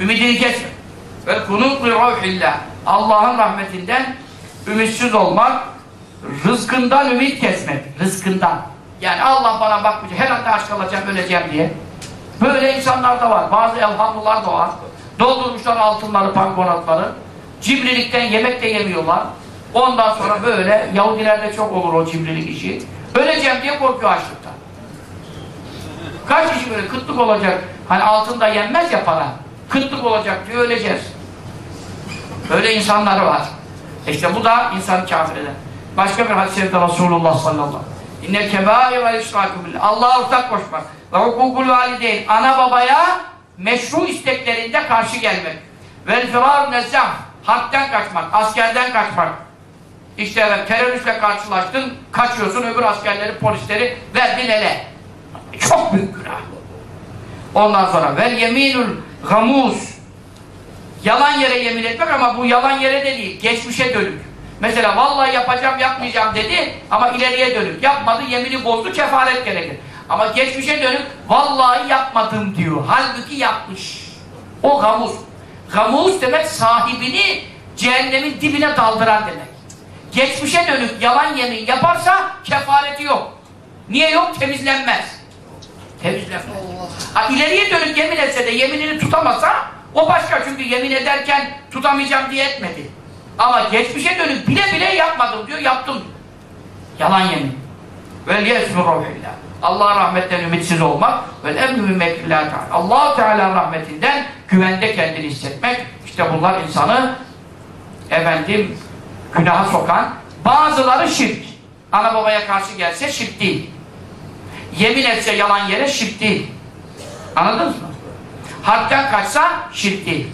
Ümidini kesmek. Ve kunut li ruhillah. Allah'ın rahmetinden ümitsiz olmak, rızkından ümit kesmek. Rızkından. Yani Allah bana bakmayacak, herhalde aç kalacağım, öleceğim diye. Böyle insanlar da var. Bazı elhamlılar da var. Doldurmuşlar altınları, pankonatları. Cimrilikten yemek de yemiyorlar. Ondan sonra böyle, Yahudilerde çok olur o cimrilik işi. Öleceğim diye korkuyor açlıktan. Kaç kişi böyle kıtlık olacak, hani altında yenmez ya para. Kıtlık olacak diyor, öleceğiz. Öyle insanlar var. İşte bu da insanı kafir eder. Başka bir hadis-i Resulullah sallallahu aleyhi ve sellem. İnne kebâi ve işrakü billah. Allah'a ortak koşmak. Ve hukukul valideyn. Ana babaya meşru isteklerinde karşı gelmek. Vel firar nezzah. Hakten kaçmak, askerden kaçmak. İşte evet, teröristle karşılaştın, kaçıyorsun, öbür askerleri, polisleri verdin ele. Çok büyük günah. Ondan sonra vel yeminul gamuz. Yalan yere yemin etmek ama bu yalan yere de değil, geçmişe dönük. Mesela vallahi yapacağım, yapmayacağım dedi ama ileriye dönük. Yapmadı, yemini bozdu, kefaret gerekir. Ama geçmişe dönük, vallahi yapmadım diyor. Halbuki yapmış. O gamuz. Gamuz demek sahibini cehennemin dibine daldıran demek. Geçmişe dönük yalan yemin yaparsa kefareti yok. Niye yok? Temizlenmez. Temizlenmez. Ha, ileriye dönük yemin etse de yeminini tutamasa o başka çünkü yemin ederken tutamayacağım diye etmedi. Ama geçmişe dönük bile bile yapmadım diyor, yaptım. Yalan yemin. Vel yesmu ruhillah. Allah rahmetten ümitsiz olmak ve emnü mümekillah Teala. allah Teala rahmetinden güvende kendini hissetmek. İşte bunlar insanı efendim günaha sokan bazıları şirk. Ana babaya karşı gelse şirk değil. Yemin etse yalan yere şirk değil. Anladınız mı? Hadden kaçsa şirk değil.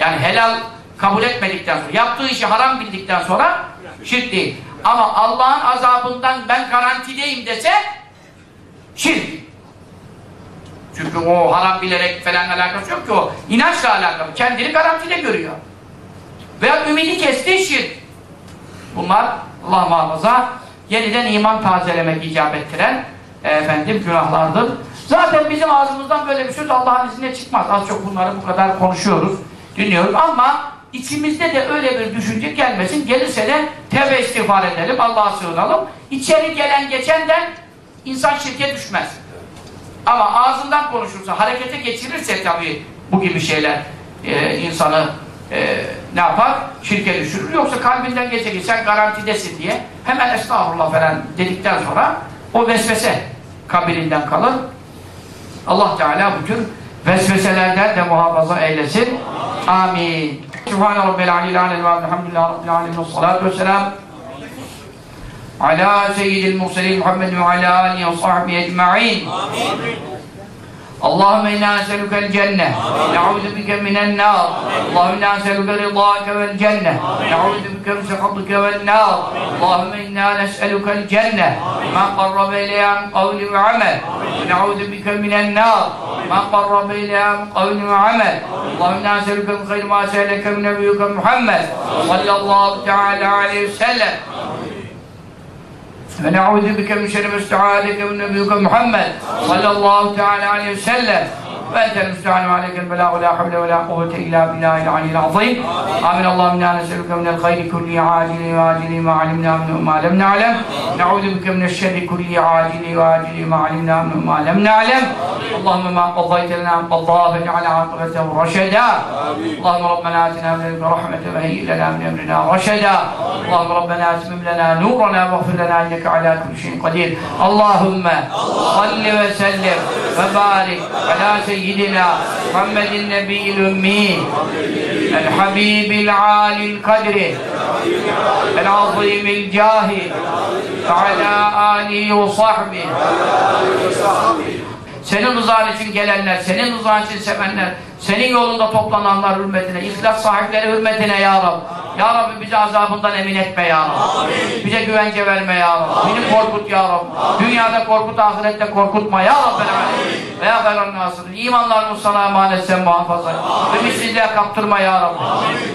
Yani helal kabul etmedikten sonra, yaptığı işi haram bildikten sonra şirk değil. Ama Allah'ın azabından ben garantideyim dese şirk. Çünkü o haram bilerek falan alakası yok ki o. İnançla alakalı. Kendini garantide görüyor. Veya ümidi kesti şirk. Bunlar Allah muhafaza yeniden iman tazelemek icap ettiren efendim günahlardır. Zaten bizim ağzımızdan böyle bir söz Allah'ın izniyle çıkmaz. Az çok bunları bu kadar konuşuyoruz, dinliyoruz ama içimizde de öyle bir düşünce gelmesin. Gelirse de tevbe istiğfar edelim, Allah'a sığınalım. İçeri gelen geçenden insan şirke düşmez. Ama ağzından konuşursa, harekete geçirirse tabii bu gibi şeyler e, insanı e, ne yapar? Şirke düşürür. Yoksa kalbinden geçecek sen garantidesin diye hemen estağfurullah falan dedikten sonra o vesvese kabirinden kalın. Allah Teala bu tür vesveselerden de muhafaza eylesin. Amin. Sübhane Rabbil Alil Alel ve Elhamdülillah Rabbil Alemin. Salatu vesselam. Ala seyyidil murselin Muhammed ve ala alihi ve sahbihi ecma'in. Amin. اللهم إنا نسألك الجنة. نعوذ بك من النار. اللهم إنا نسألك رضاك والجنة. نعوذ بك من سخطك والنار. اللهم إنا نسألك الجنة. ما قرب إليها من قول وعمل. ونعوذ بك من النار. ما قرب إليها من قول وعمل. اللهم إنا نسألك من خير ما سألك من نبيك محمد صلى الله تعالى عليه وسلم. ونعوذ بك من شر ما استعاذك من نبيك محمد صلى الله تعالى عليه وسلم. وانت المستعان وعليك البلاء ولا حول ولا قوة إلا بالله العلي العظيم. آمين. اللهم إنا نسألك من الخير كله عاجل وآجل ما علمنا منه ما لم نعلم. نعوذ بك من الشر كله عاجل وآجل ما علمنا منه ما لم نعلم. اللهم ما قضيت لنا من قضاء فاجعل عاقبته رشدا. اللهم ربنا آتنا من لدنك رحمة وهيئ لنا من أمرنا رشدا. اللهم ربنا أتمم لنا نورنا واغفر لنا إنك على كل شيء قدير. اللهم صل وسلم وبارك على سيدنا محمد النبي الامي الحبيب العالي القدر العظيم الجاه وعلى اله وصحبه senin rızan için gelenler, senin rızan için sevenler, senin yolunda toplananlar hürmetine, ihlas sahipleri hürmetine ya Rab. Ya Rabbi bizi azabından emin etme ya Rab. Bize güvence verme ya Rab. Beni korkut ya Rab. Dünyada korkut, ahirette korkutma ya Rabbel Alem. Ve ya hayran nasır. İmanlarımız sana emanet sen muhafaza. Ümitsizliğe kaptırma ya Rab.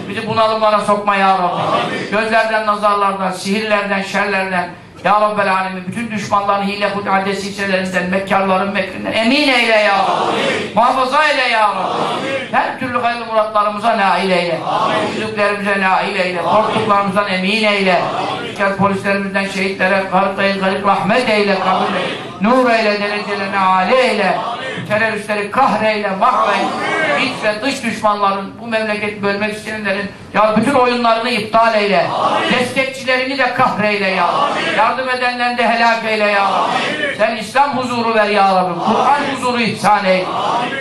Bizi bunalımlara sokma ya Rab. Gözlerden, nazarlardan, sihirlerden, şerlerden, ya Rabbel Alemin bütün düşmanların hile hudade silselerinden, mekkarların mekrinden emin eyle ya Rabbi. Muhafaza eyle ya Rabbi. Her türlü hayırlı muratlarımıza nail eyle. Üzülüklerimize nail eyle. Korktuklarımızdan emin eyle. Gel polislerimizden şehitlere garip garip rahmet eyle. Kabul eyle. Nur eyle, derecelerine âli eyle. Teröristleri kahreyle, mahveyle. İç ve dış düşmanların, bu memleketi bölmek isteyenlerin ya bütün oyunlarını iptal eyle. Destekçilerini de kahreyle ya. Yardım edenlerini de helak eyle ya. Sen İslam huzuru ver ya Rabbi. Kur'an huzuru ihsan eyle.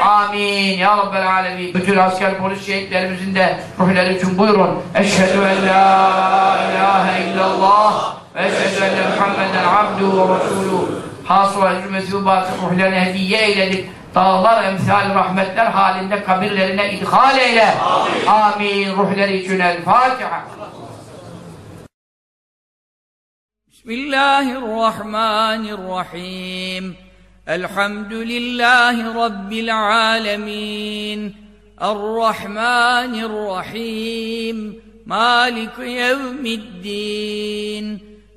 Amin. Ya Rabbel Alemin. Bütün asker polis şehitlerimizin de ruhları için buyurun. Eşhedü en la ilahe illallah ve eşhedü enne Muhammeden abduhu ve resuluhu. Hasıl ve hürmeti mübarek ruhlarını hediye eyledik. Dağlar emsal rahmetler halinde kabirlerine idhal eyle. Amin. Ruhları için el Fatiha. بسم الله الرحمن الرحيم الحمد لله رب